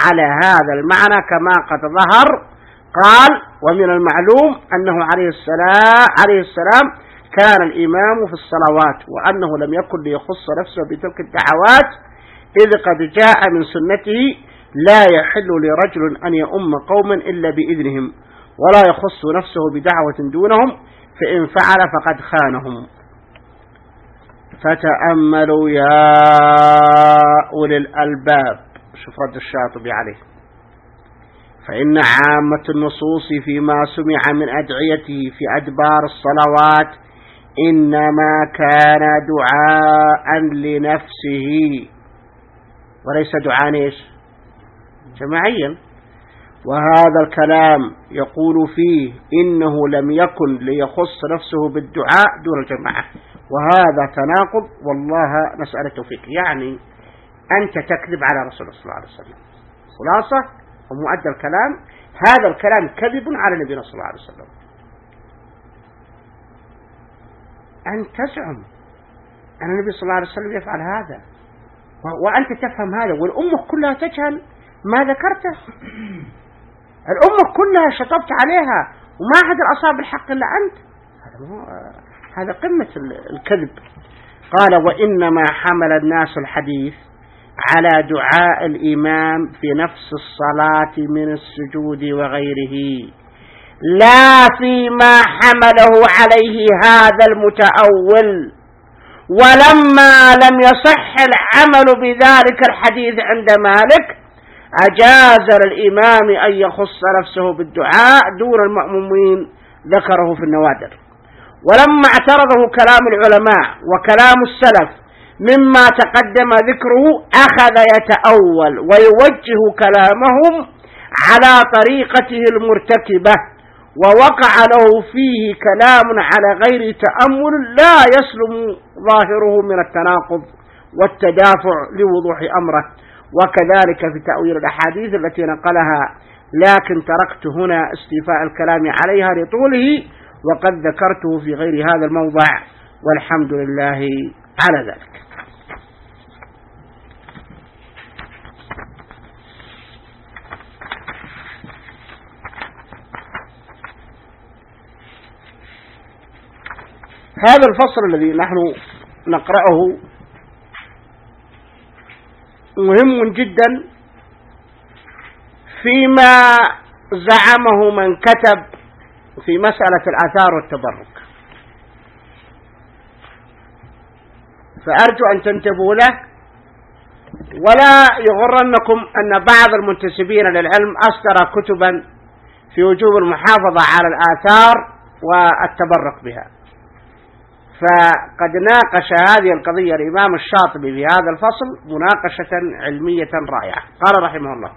على هذا المعنى كما قد ظهر قال ومن المعلوم أنه عليه السلام, عليه السلام كان الإمام في الصلوات وأنه لم يكن ليخص نفسه بتلك الدعوات إذ قد جاء من سنته لا يحل لرجل أن يؤم قوما إلا بإذنهم ولا يخص نفسه بدعوة دونهم فإن فعل فقد خانهم. فتأملوا يا أولي الألباب. شوف رد الشاطبي عليه. فإن عامة النصوص فيما سمع من أدعيته في أدبار الصلوات إنما كان دعاء لنفسه. وليس دعاء إيش؟ جماعيا وهذا الكلام يقول فيه إنه لم يكن ليخص نفسه بالدعاء دون الجماعة. وهذا تناقض والله نسأل التوفيق يعني أنت تكذب على رسول الله صلى الله عليه وسلم. خلاصة ومؤدى الكلام هذا الكلام كذب على نبينا صلى الله عليه وسلم. أن تزعم أن النبي صلى الله عليه وسلم يفعل هذا. وأنت تفهم هذا والأمة كلها تجهل ما ذكرته؟ الأمة كلها شطبت عليها وما أحد الأصاب الحق إلا أنت. هذا قمة الكذب. قال وإنما حمل الناس الحديث على دعاء الإمام في نفس الصلاة من السجود وغيره. لا فيما حمله عليه هذا المتأول. ولما لم يصح العمل بذلك الحديث عند مالك أجاز للإمام أن يخص نفسه بالدعاء دون المأمومين ذكره في النوادر. ولما اعترضه كلام العلماء وكلام السلف مما تقدم ذكره أخذ يتأول ويوجه كلامهم على طريقته المرتكبة ووقع له فيه كلام على غير تأمل لا يسلم ظاهره من التناقض والتدافع لوضوح أمره. وكذلك في تأويل الأحاديث التي نقلها لكن تركت هنا استيفاء الكلام عليها لطوله وقد ذكرته في غير هذا الموضع والحمد لله على ذلك. هذا الفصل الذي نحن نقرأه مهم جدا فيما زعمه من كتب في مسألة الآثار والتبرك. فأرجو أن تنتبهوا له ولا يغرنكم أن بعض المنتسبين للعلم أصدر كتبا في وجوب المحافظة على الآثار والتبرك بها. فقد ناقش هذه القضية الإمام الشاطبي في هذا الفصل مناقشة علمية رائعة. قال رحمه الله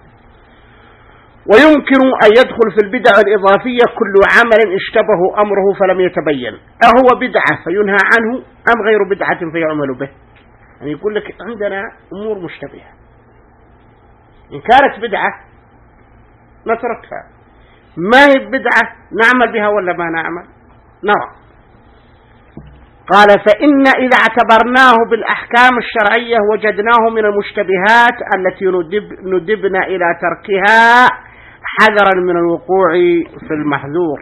ويمكن أن يدخل في البدع الإضافية كل عمل اشتبه أمره فلم يتبين. أهو بدعة فينهى عنه أم غير بدعة فيعمل به؟ يعني يقول لك عندنا أمور مشتبهة. إن كانت بدعة نتركها. ما هي بدعة نعمل بها ولا ما نعمل؟ نرى. قال فإن إذا اعتبرناه بالأحكام الشرعية وجدناه من المشتبهات التي ندب ندبنا إلى تركها حذرا من الوقوع في المحذور.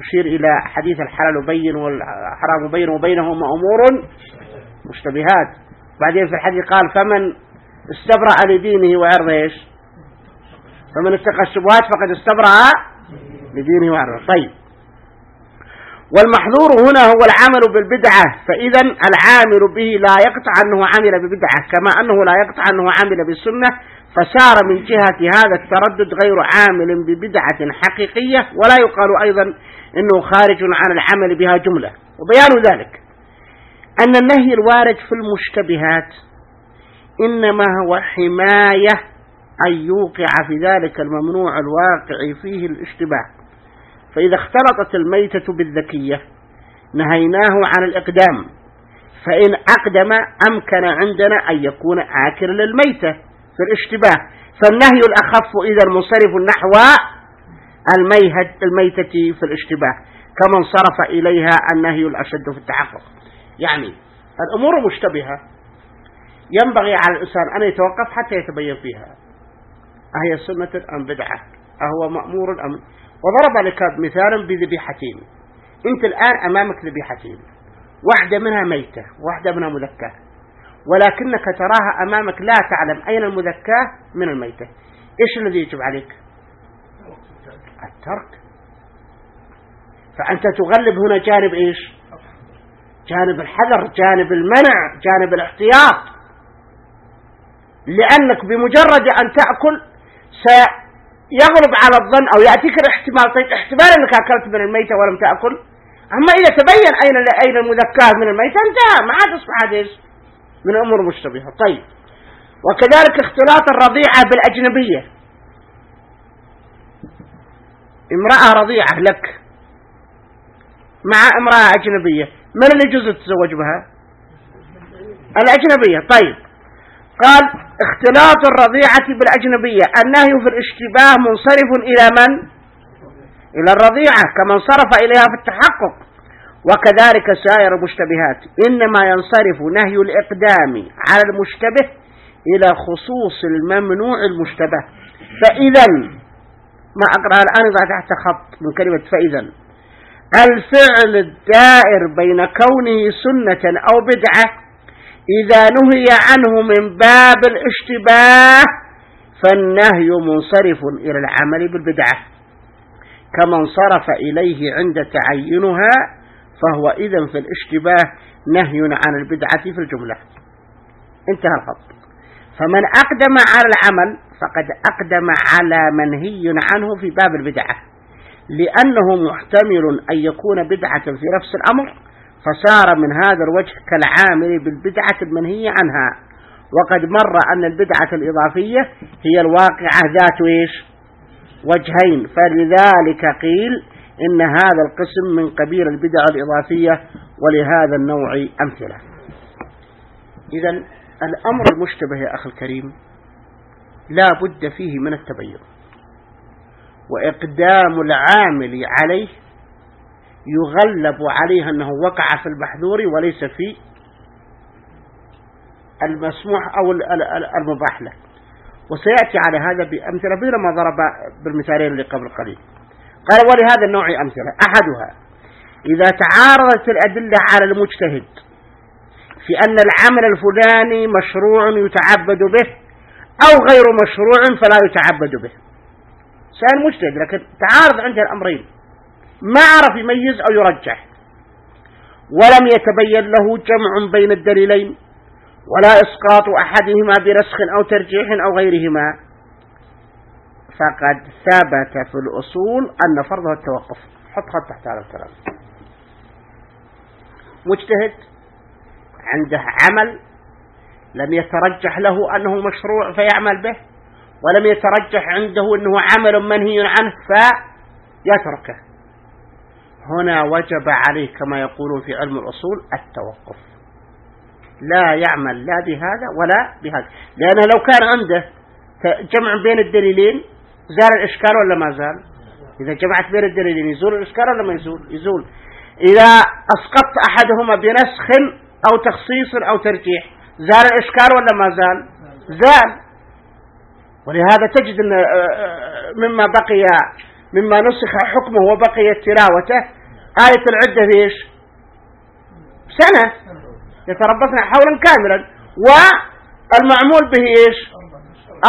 يشير إلى حديث الحلال بين والحرام بين وبينهما أمور مشتبهات. بعدين في الحديث قال فمن استبرأ لدينه وعرضه إيش؟ فمن اتقى الشبهات فقد استبرأ لدينه وعرضه. طيب. والمحظور هنا هو العمل بالبدعة فإذا العامل به لا يقطع أنه عمل ببدعة كما أنه لا يقطع أنه عمل بالسنة فصار من جهة هذا التردد غير عامل ببدعة حقيقية ولا يقال أيضا أنه خارج عن العمل بها جملة. وبيان ذلك أن النهي الوارد في المشتبهات إنما هو حماية أن يوقع في ذلك الممنوع الواقع فيه الاشتباه. فإذا اختلطت الميتة بالذكية نهيناه عن الإقدام. فإن أقدم أمكن عندنا أن يكون آكر للميتة في الاشتباه. فالنهي الأخف إذا منصرف نحو الميتة في الاشتباه كما انصرف إليها النهي الأشد في التحقق. يعني الأمور مشتبهة. ينبغي على الإنسان أن يتوقف حتى يتبين فيها. أهي سنة أم بدعة أهو مأمور أم وضرب لك مثالا بذبيحتين انت الآن أمامك ذبيحتين واحدة منها ميتة واحدة منها مذكاة. ولكنك تراها أمامك لا تعلم أين المذكاة من الميتة. إيش الذي يجب عليك؟ الترك. فأنت تغلب هنا جانب إيش؟ جانب الحذر جانب المنع جانب الاحتياط. لأنك بمجرد أن تأكل سيغلب على الظن أو يأتيك الاحتمال طيب احتمال أنك أكلت من الميتة ولم تأكل. أما إذا تبين أين أين المذكاة من الميتة انتهى ما عاد تصبح هذه من أمور مشتبهة. طيب. وكذلك اختلاط الرضيعة بالأجنبية. امرأة رضيعة لك مع امرأة أجنبية. من اللي يجوز تتزوج بها؟ الأجنبية. طيب. قال اختلاط الرضيعة بالأجنبية. النهي في الاشتباه منصرف إلى من؟ إلى الرضيعة كما انصرف إليها في التحقق. وكذلك سائر المشتبهات. إنما ينصرف نهي الإقدام على المشتبه إلى خصوص الممنوع المشتبه. فإذا ما أقرأ الآن إذا تحت خط من كلمة فإذا الفعل الدائر بين كونه سنة أو بدعة إذا نهي عنه من باب الاشتباه فالنهي منصرف إلى العمل بالبدعة. كما انصرف إليه عند تعينها فهو إذا في الاشتباه نهي عن البدعة في الجملة. انتهى الخط. فمن أقدم على العمل فقد أقدم على منهي عنه في باب البدعة لأنه محتمل أن يكون بدعة في نفس الأمر. فصار من هذا الوجه كالعامل بالبدعة المنهي عنها. وقد مر أن البدعة الإضافية هي الواقعة ذات إيش؟ وجهين. فلذلك قيل إن هذا القسم من قبيل البدع الإضافية ولهذا النوع أمثلة. إذا الأمر المشتبه يا أخي الكريم لا بد فيه من التبين. وإقدام العامل عليه يغلب عليه أنه وقع في المحذور وليس في المسموح أو المباح له. وسيأتي على هذا بأمثلة مثل ما ضرب بالمثالين اللي قبل قليل. قال ولهذا النوع أمثلة. أحدها إذا تعارضت الأدلة على المجتهد في أن العمل الفلاني مشروع يتعبد به أو غير مشروع فلا يتعبد به. سأل مجتهد لكن تعارض عند الأمرين. ما عرف يميز أو يرجح. ولم يتبين له جمع بين الدليلين ولا إسقاط أحدهما برسخ أو ترجيح أو غيرهما. فقد ثبت في الأصول أن فرضه التوقف. حط خط تحت هذا الكلام. مجتهد عنده عمل لم يترجح له أنه مشروع فيعمل به ولم يترجح عنده أنه عمل منهي عنه فيتركه. هنا وجب عليه كما يقولون في علم الأصول التوقف. لا يعمل لا بهذا ولا بهذا. لأنه لو كان عنده جمع بين الدليلين زال الإشكال ولا ما زال؟ إذا جمعت بين الدليلين يزول الإشكال ولا ما يزول؟ يزول. إذا أسقطت أحدهما بنسخ أو تخصيص أو ترجيح زال الإشكال ولا ما زال؟ زال. ولهذا تجد أن آه، آه، مما بقي مما نسخ حكمه وبقيت تلاوته. آية العدة في إيش؟ سنة. يتربصن حولا كاملا. والمعمول به إيش؟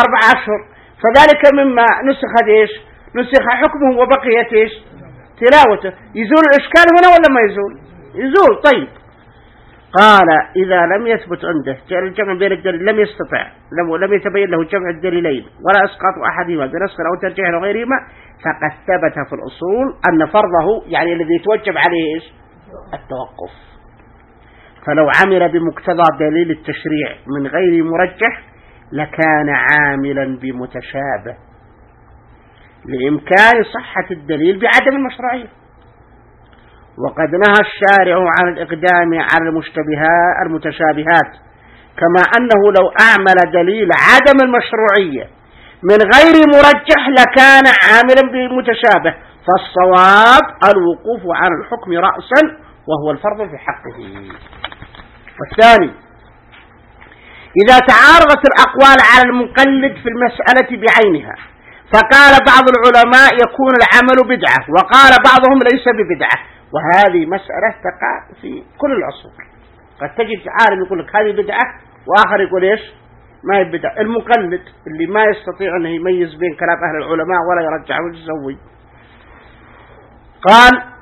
أربع أشهر. فذلك مما نسخ إيش؟ نسخ حكمه وبقيت إيش؟ تلاوته. يزول الإشكال هنا ولا ما يزول؟ يزول. طيب. قال إذا لم يثبت عنده الجمع بين الدليل لم يستطع لم, لم يتبين له جمع الدليلين ولا إسقاط أحدهما بنسخ أو ترجيح وغيرهما فقد ثبت في الأصول أن فرضه يعني الذي يتوجب عليه إيش؟ التوقف. فلو عمل بمقتضى دليل التشريع من غير مرجح لكان عاملا بمتشابه لإمكان صحة الدليل بعدم المشروعية. وقد نهى الشارع عن الإقدام على المشتبهات المتشابهات كما أنه لو أعمل دليل عدم المشروعية من غير مرجح لكان عاملا بالمتشابه فالصواب الوقوف عن الحكم رأسا وهو الفرض في حقه. والثاني إذا تعارضت الأقوال على المقلد في المسألة بعينها فقال بعض العلماء يكون العمل بدعة وقال بعضهم ليس ببدعة. وهذه مسألة تقع في كل العصور. قد تجد عالم يقول لك هذه بدعة وآخر يقول إيش؟ ما هي بدعة. المقلد اللي ما يستطيع أنه يميز بين كلام أهل العلماء ولا يرجع وش يسوي؟ قال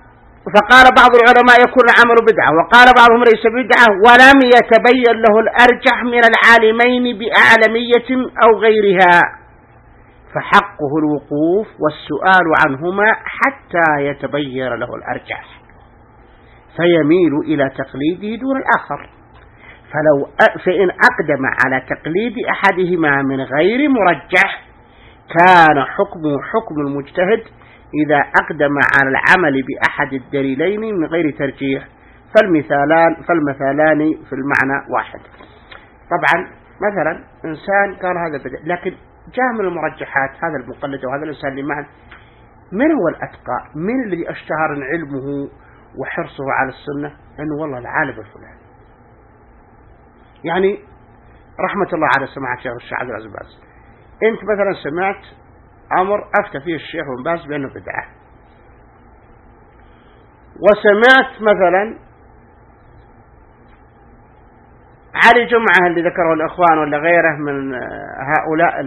فقال بعض العلماء يكون العمل بدعة وقال بعضهم ليس بدعة ولم يتبين له الأرجح من العالمين بأعلمية أو غيرها. فحقه الوقوف والسؤال عنهما حتى يتبين له الأرجح. فيميل إلى تقليده دون الآخر. فلو فإن أقدم على تقليد أحدهما من غير مرجح كان حكمه حكم المجتهد إذا أقدم على العمل بأحد الدليلين من غير ترجيح. فالمثالان فالمثالان في المعنى واحد. طبعا مثلا إنسان قال هذا لكن جاء من المرجحات هذا المقلد وهذا الإنسان اللي معه. من هو الأتقى؟ من الذي أشتهر علمه وحرصه على السنة؟ أنه والله العالم الفلاني. يعني رحمة الله على سماعة شيخ الشيخ عبد العزيز باز. أنت مثلا سمعت أمر أفتى فيه الشيخ بن باز بأنه بدعة. وسمعت مثلا علي جمعة اللي ذكره الإخوان ولا غيره من هؤلاء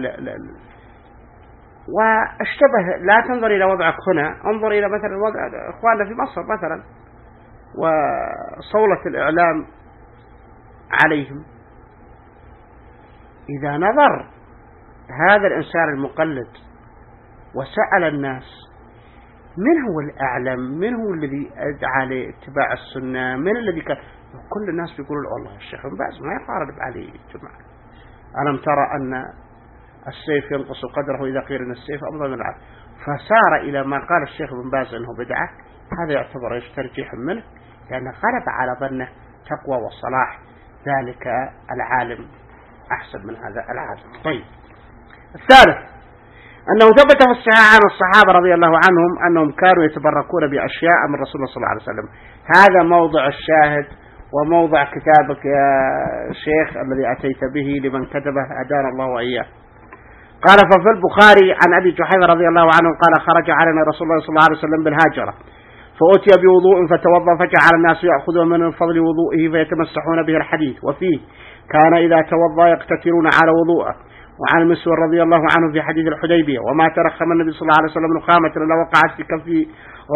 واشتبه لا تنظر إلى وضعك هنا انظر إلى مثلا وضع إخواننا في مصر مثلا وصولة الإعلام عليهم. إذا نظر هذا الإنسان المقلد وسأل الناس من هو الأعلم؟ من هو الذي أدعى لاتباع السنة؟ من الذي كان؟ كل الناس بيقولوا والله الشيخ بن باز ما يقارب علي جماعة. ألم ترى أن السيف ينقص قدره إذا قيل أن السيف أفضل من العقل فسار إلى ما قال الشيخ بن باز أنه بدعة. هذا يعتبر إيش؟ ترجيح منه لأنه غلب على ظنه تقوى وصلاح. ذلك العالم أحسن من هذا العالم. طيب. الثالث أنه ثبت في الصحيح عن الصحابة رضي الله عنهم أنهم كانوا يتبركون بأشياء من رسول الله صلى الله عليه وسلم. هذا موضع الشاهد وموضع كتابك يا شيخ الذي أتيت به لمن كتبه أدان الله وإياه. قال ففي البخاري عن أبي جحيفة رضي الله عنه قال خرج علينا رسول الله صلى الله عليه وسلم بالهاجرة. فأتي بوضوء فتوضأ فجعل الناس يأخذون من فضل وضوئه فيتمسحون به الحديث. وفيه كان إذا توضأ يقتتلون على وضوءه. وعن المسور رضي الله عنه في حديث الحديبية وما ترخم النبي صلى الله عليه وسلم نخامة إلا وقعت في كف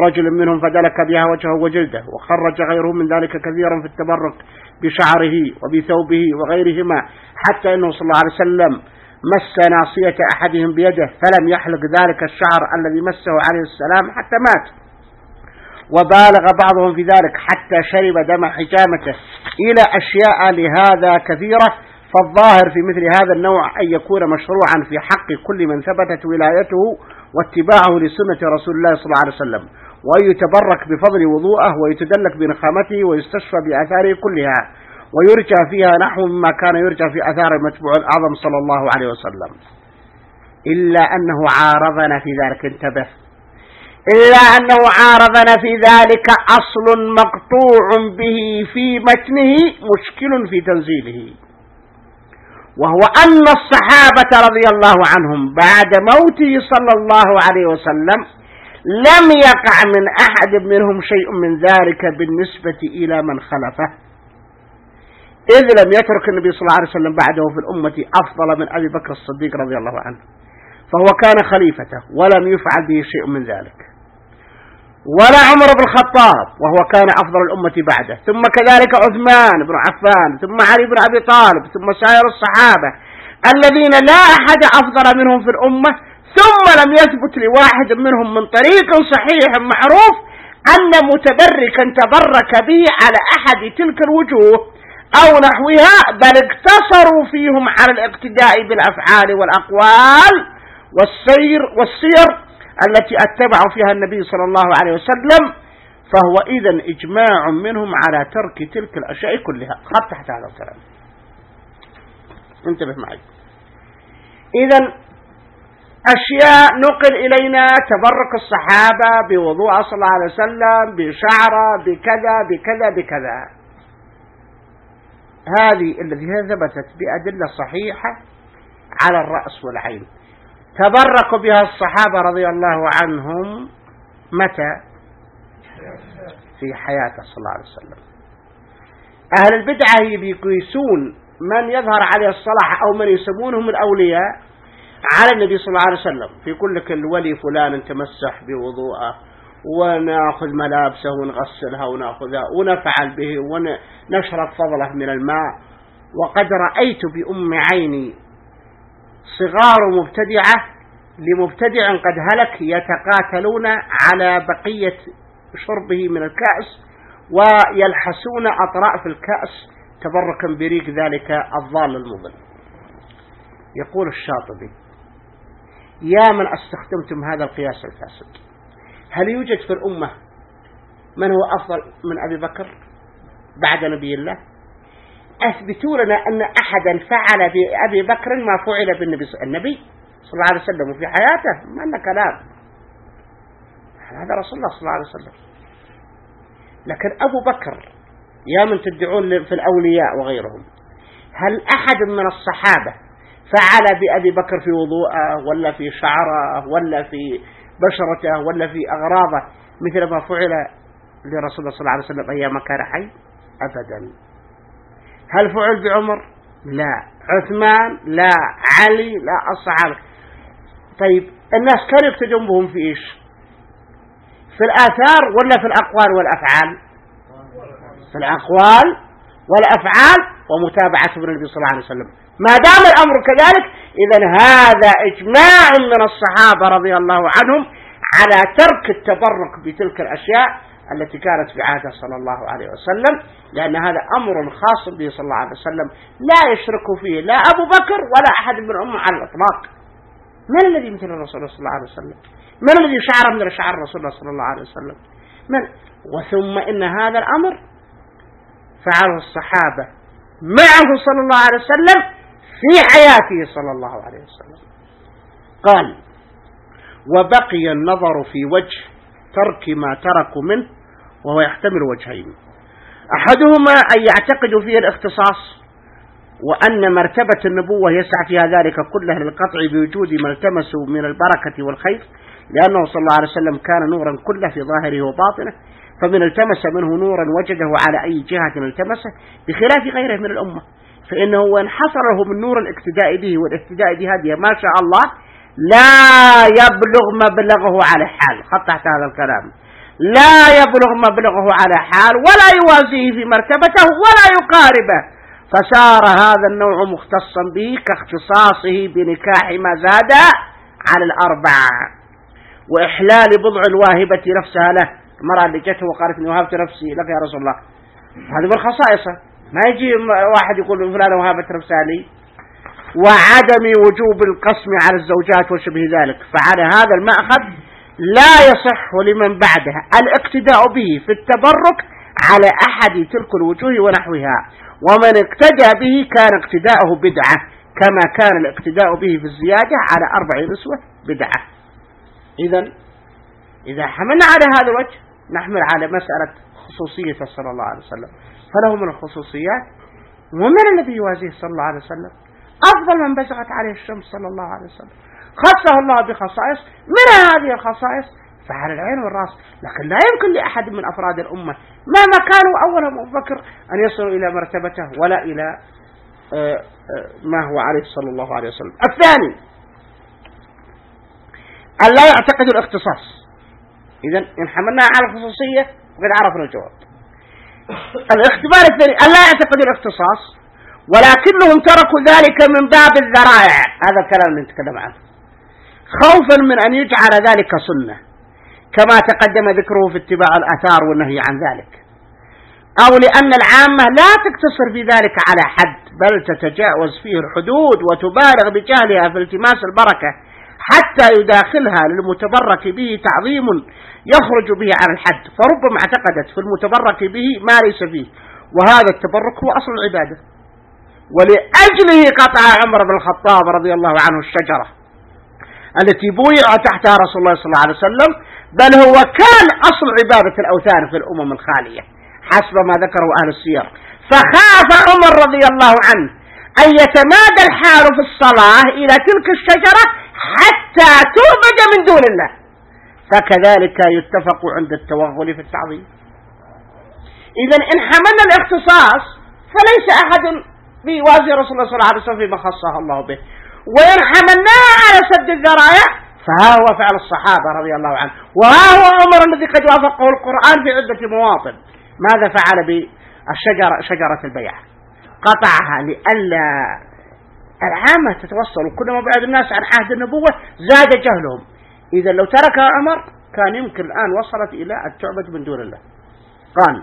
رجل منهم فدلك بها وجهه وجلده وخرج غيره من ذلك كثيرا في التبرك بشعره وبثوبه وغيرهما حتى أنه صلى الله عليه وسلم مس ناصية أحدهم بيده فلم يحلق ذلك الشعر الذي مسه عليه السلام حتى مات. وبالغ بعضهم في ذلك حتى شرب دم حجامته. إلى أشياء لهذا كثيرة فالظاهر في مثل هذا النوع أن يكون مشروعا في حق كل من ثبتت ولايته واتباعه لسنة رسول الله صلى الله عليه وسلم. وأن يتبرك بفضل وضوءه ويتدلك بنخامته ويستشفى بآثاره كلها ويرجى فيها نحو مما كان يرجى في أثار المتبوع الأعظم صلى الله عليه وسلم. إلا أنه عارضنا في ذلك. انتبه. إلا أنه عارضنا في ذلك أصل مقطوع به في متنه مشكل في تنزيله. وهو أن الصحابة رضي الله عنهم بعد موته صلى الله عليه وسلم لم يقع من أحد منهم شيء من ذلك بالنسبة إلى من خلفه. إذ لم يترك النبي صلى الله عليه وسلم بعده في الأمة أفضل من أبي بكر الصديق رضي الله عنه. فهو كان خليفته ولم يفعل به شيء من ذلك. ولا عمر بن الخطاب وهو كان أفضل الأمة بعده. ثم كذلك عثمان بن عفان ثم علي بن أبي طالب ثم سائر الصحابة الذين لا أحد أفضل منهم في الأمة ثم لم يثبت لواحد منهم من طريق صحيح معروف أن متبركا تبرك به على أحد تلك الوجوه أو نحوها بل اقتصروا فيهم على الاقتداء بالأفعال والأقوال والسير والسير التي اتبع فيها النبي صلى الله عليه وسلم. فهو إذا إجماع منهم على ترك تلك الأشياء كلها. خط تحت هذا الكلام. انتبه معي. إذا أشياء نقل إلينا تبرك الصحابة بوضوء صلى الله عليه وسلم بشعرة بكذا بكذا بكذا. هذه التي ثبتت بأدلة صحيحة على الرأس والعين. تبركوا بها الصحابة رضي الله عنهم متى؟ في حياته صلى الله عليه وسلم. أهل البدعة بيقيسون من يظهر عليه الصلاح أو من يسمونهم الأولياء. على النبي صلى الله عليه وسلم. في كل الولي فلان تمسح بوضوءه ونأخذ ملابسه ونغسلها ونأخذها ونفعل به ونشرب فضله من الماء. وقد رأيت بأم عيني صغار مبتدعة لمبتدع قد هلك يتقاتلون على بقية شربه من الكأس ويلحسون أطراف الكأس تبركا بريق ذلك الضال المضل يقول الشاطبي يا من استخدمتم هذا القياس الفاسد؟ هل يوجد في الأمة من هو أفضل من أبي بكر بعد نبي الله؟ أثبتوا لنا أن أحدا فعل بأبي بكر ما فعل بالنبي النبي صلى الله عليه وسلم في حياته؟ ما لنا كلام. هذا رسول الله صلى الله عليه وسلم. لكن أبو بكر يا من تدعون في الأولياء وغيرهم هل أحد من الصحابة فعل بأبي بكر في وضوءه ولا في شعره ولا في بشرته ولا في أغراضه مثل ما فعل لرسول الله صلى الله عليه وسلم أيام كان حي؟ أبدا. هل فعل بعمر؟ لا. عثمان؟ لا. علي؟ لا. الصحابة طيب الناس كانوا يقتدون بهم في إيش؟ في الآثار ولا في الأقوال والأفعال؟ في الأقوال والأفعال ومتابعة النبي صلى الله عليه وسلم. ما دام الأمر كذلك إذا هذا إجماع من الصحابة رضي الله عنهم على ترك التبرك بتلك الأشياء التي كانت في عهده صلى الله عليه وسلم لأن هذا أمر خاص به صلى الله عليه وسلم. لا يشرك فيه لا أبو بكر ولا أحد من الأمة على الإطلاق. من الذي مثل الرسول صلى الله عليه وسلم؟ من الذي شعر من شعر رسول الله صلى الله عليه وسلم؟ من؟ وثم إن هذا الأمر فعله الصحابة معه صلى الله عليه وسلم في حياته صلى الله عليه وسلم. قال وبقي النظر في وجه ترك ما تركوا منه وهو يحتمل وجهين. أحدهما أن يعتقدوا فيه الاختصاص وأن مرتبة النبوة يسعى فيها ذلك كله للقطع بوجود ما التمسوا من البركة والخير لأنه صلى الله عليه وسلم كان نورا كله في ظاهره وباطنه فمن التمس منه نورا وجده على أي جهة التمسه بخلاف غيره من الأمة. فإنه له من نور الاقتداء به والاهتداء بهذه ما شاء الله لا يبلغ مبلغه على حال. خط تحت هذا الكلام. لا يبلغ مبلغه على حال ولا يوازيه في مرتبته ولا يقاربه. فصار هذا النوع مختصا به كاختصاصه بنكاح ما زاد على الأربعة وإحلال بضع الواهبة نفسها له. المرأة اللي جته وقالت إني وهبت نفسي لك يا رسول الله. هذه من خصائصه ما يجي واحد يقول فلان وهبت نفسها لي وعدم وجوب القسم على الزوجات وشبه ذلك فعلى هذا المأخذ لا يصح لمن بعدها. الاقتداء به في التبرك على أحد تلك الوجوه ونحوها ومن اقتدى به كان اقتداءه بدعة كما كان الاقتداء به في الزيادة على أربع نسوة بدعة. إذا إذا حملنا على هذا الوجه نحمل على مسألة خصوصية صلى الله عليه وسلم. فله من الخصوصيات. ومن الذي يوازيه صلى الله عليه وسلم؟ أفضل من بزغت عليه الشمس صلى الله عليه وسلم. خصه الله بخصائص. من هذه الخصائص؟ فعلى العين والرأس. لكن لا يمكن لأحد من أفراد الأمة مهما كانوا أولهم أبو بكر أن يصلوا إلى مرتبته ولا إلى آه، آه، ما هو عليه صلى الله عليه وسلم. الثاني أن لا يعتقد الاختصاص. إذا إن حملناها على الخصوصية فقد عرفنا الجواب. الاختبار الثاني أن لا يعتقد الاختصاص ولكنهم تركوا ذلك من باب الذرائع. هذا الكلام اللي نتكلم عنه. خوفا من أن يجعل ذلك سنة كما تقدم ذكره في اتباع الآثار والنهي عن ذلك. أو لأن العامة لا تقتصر في ذلك على حد بل تتجاوز فيه الحدود وتبالغ بجهلها في التماس البركة. حتى يداخلها للمتبرك به تعظيم يخرج به عن الحد فربما اعتقدت في المتبرك به ما ليس فيه وهذا التبرك هو أصل العبادة. ولأجله قطع عمر بن الخطاب رضي الله عنه الشجرة التي بويع تحتها رسول الله صلى الله عليه وسلم بل هو كان أصل عبادة الأوثان في الأمم الخالية حسب ما ذكره أهل السير. فخاف عمر رضي الله عنه أن يتمادى الحال في الصلاة إلى تلك الشجرة حتى تعبد من دون الله. فكذلك يتفق عند التوغل في التعظيم. إذا إن حملنا الاختصاص فليس أحد بيوازي رسول الله صلى الله عليه وسلم فيما خصه الله به. وإن حملناها على سد الذرائع فها هو فعل الصحابة رضي الله عنه وها هو عمر الذي قد وافقه القرآن في عدة مواطن. ماذا فعل بالشجرة شجرة البيعة قطعها لئلا العامة تتوصل وكلما بعد الناس عن عهد النبوة زاد جهلهم. إذا لو تركها عمر كان يمكن الآن وصلت إلى أن تعبد من دون الله. قال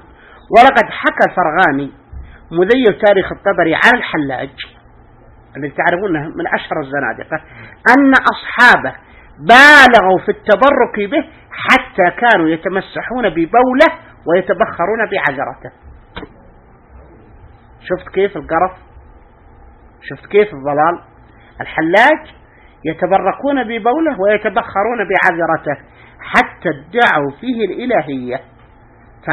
ولقد حكى الفرغاني مذيب تاريخ الطبري عن الحلاج الذي تعرفونه من أشهر الزنادقة أن أصحابه بالغوا في التبرك به حتى كانوا يتمسحون ببولة ويتبخرون بعذرته شفت كيف القرف؟ شفت كيف الضلال؟ الحلاج يتبركون ببوله ويتبخرون بعذرته حتى ادعوا فيه الإلهية.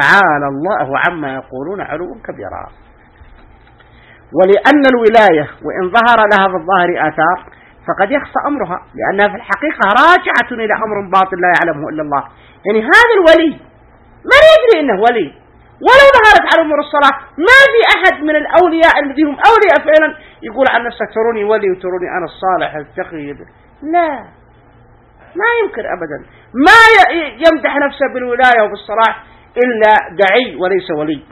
تعالى الله عما يقولون علوا كبيرا. ولأن الولاية وإن ظهر لها في الظاهر آثار فقد يخفى أمرها لأنها في الحقيقة راجعة إلى أمر باطل لا يعلمه إلا الله. يعني هذا الولي من يدري إنه ولي؟ ولو ظهرت على أمور الصلاة ما في أحد من الأولياء الذي هم أولياء فعلا يقول عن نفسه تروني ولي وتروني أنا الصالح التقي لا. ما يمكن ابدا. ما يمدح نفسه بالولاية وبالصلاح إلا دعي وليس ولي.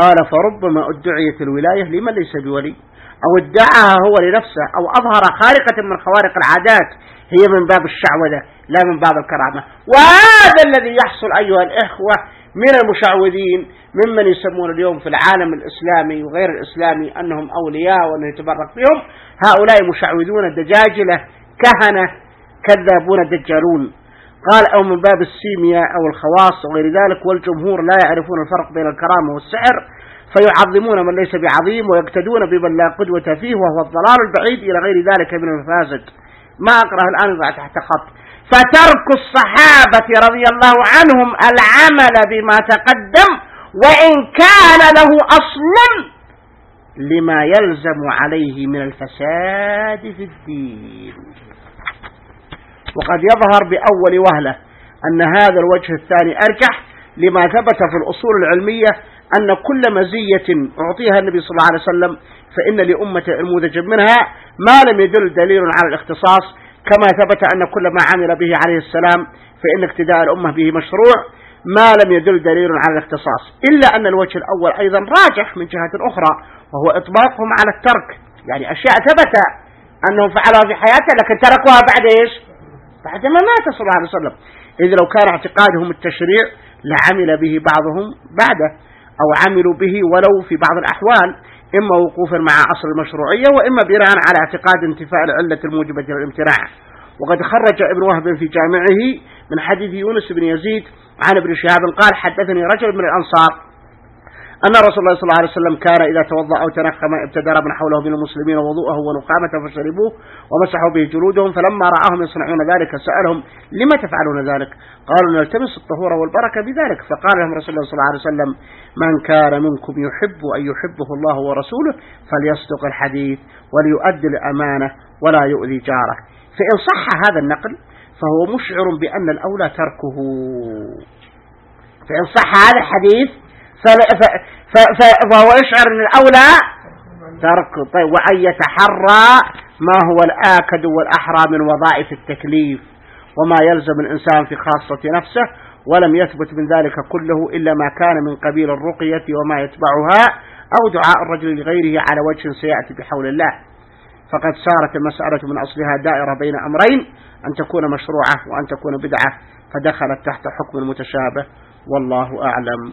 قال فربما ادعيت الولاية لمن ليس بولي أو ادعاها هو لنفسه أو أظهر خارقة من خوارق العادات هي من باب الشعوذة لا من باب الكرامة. وهذا الذي يحصل أيها الإخوة من المشعوذين ممن يسمون اليوم في العالم الإسلامي وغير الإسلامي أنهم أولياء وأنه يتبرك بهم. هؤلاء مشعوذون دجاجلة كهنة كذابون دجالون. قال أو من باب السيمياء أو الخواص وغير ذلك والجمهور لا يعرفون الفرق بين الكرامة والسحر فيعظمون من ليس بعظيم ويقتدون بمن لا قدوة فيه وهو الضلال البعيد إلى غير ذلك من المفاسد. ما أقرأ الآن تحت خط. فترك الصحابة رضي الله عنهم العمل بما تقدم وإن كان له أصل لما يلزم عليه من الفساد في الدين. وقد يظهر بأول وهلة أن هذا الوجه الثاني أرجح لما ثبت في الأصول العلمية أن كل مزية أعطيها النبي صلى الله عليه وسلم فإن لأمة نموذج منها ما لم يدل دليل على الاختصاص كما ثبت أن كل ما عمل به عليه السلام فإن اقتداء الأمة به مشروع ما لم يدل دليل على الاختصاص إلا أن الوجه الأول أيضا راجح من جهة أخرى وهو إطباقهم على الترك. يعني أشياء ثبت أنهم فعلوها في حياته لكن تركوها بعد إيش؟ بعد ما مات صلى الله عليه وسلم. إذ لو كان اعتقادهم التشريع لعمل به بعضهم بعده أو عملوا به ولو في بعض الأحوال إما وقوفا مع أصل المشروعية وإما بناء على اعتقاد انتفاء العلة الموجبة للامتناع. وقد خرج ابن وهب في جامعه من حديث يونس بن يزيد عن ابن شهاب قال حدثني رجل من الأنصار أن رسول الله صلى الله عليه وسلم كان إذا توضأ أو تنخم ابتدر من حوله من المسلمين وضوءه ونقامته فشربوه ومسحوا به جلودهم فلما رآهم يصنعون ذلك سألهم لما تفعلون ذلك؟ قالوا نلتمس الطهور والبركة بذلك. فقال لهم رسول الله صلى الله عليه وسلم من كان منكم يحب أن يحبه الله ورسوله فليصدق الحديث وليؤدي الأمانة ولا يؤذي جاره. فإن صح هذا النقل فهو مشعر بأن الأولى تركه. فإن صح هذا الحديث فهو يشعر أن الأولى ترك طيب وأن يتحرى ما هو الآكد والأحرى من وظائف التكليف وما يلزم الإنسان في خاصة نفسه ولم يثبت من ذلك كله إلا ما كان من قبيل الرقية وما يتبعها أو دعاء الرجل لغيره على وجه سيأتي بحول الله. فقد صارت المسألة من أصلها دائرة بين أمرين أن تكون مشروعة وأن تكون بدعة فدخلت تحت حكم المتشابه والله أعلم.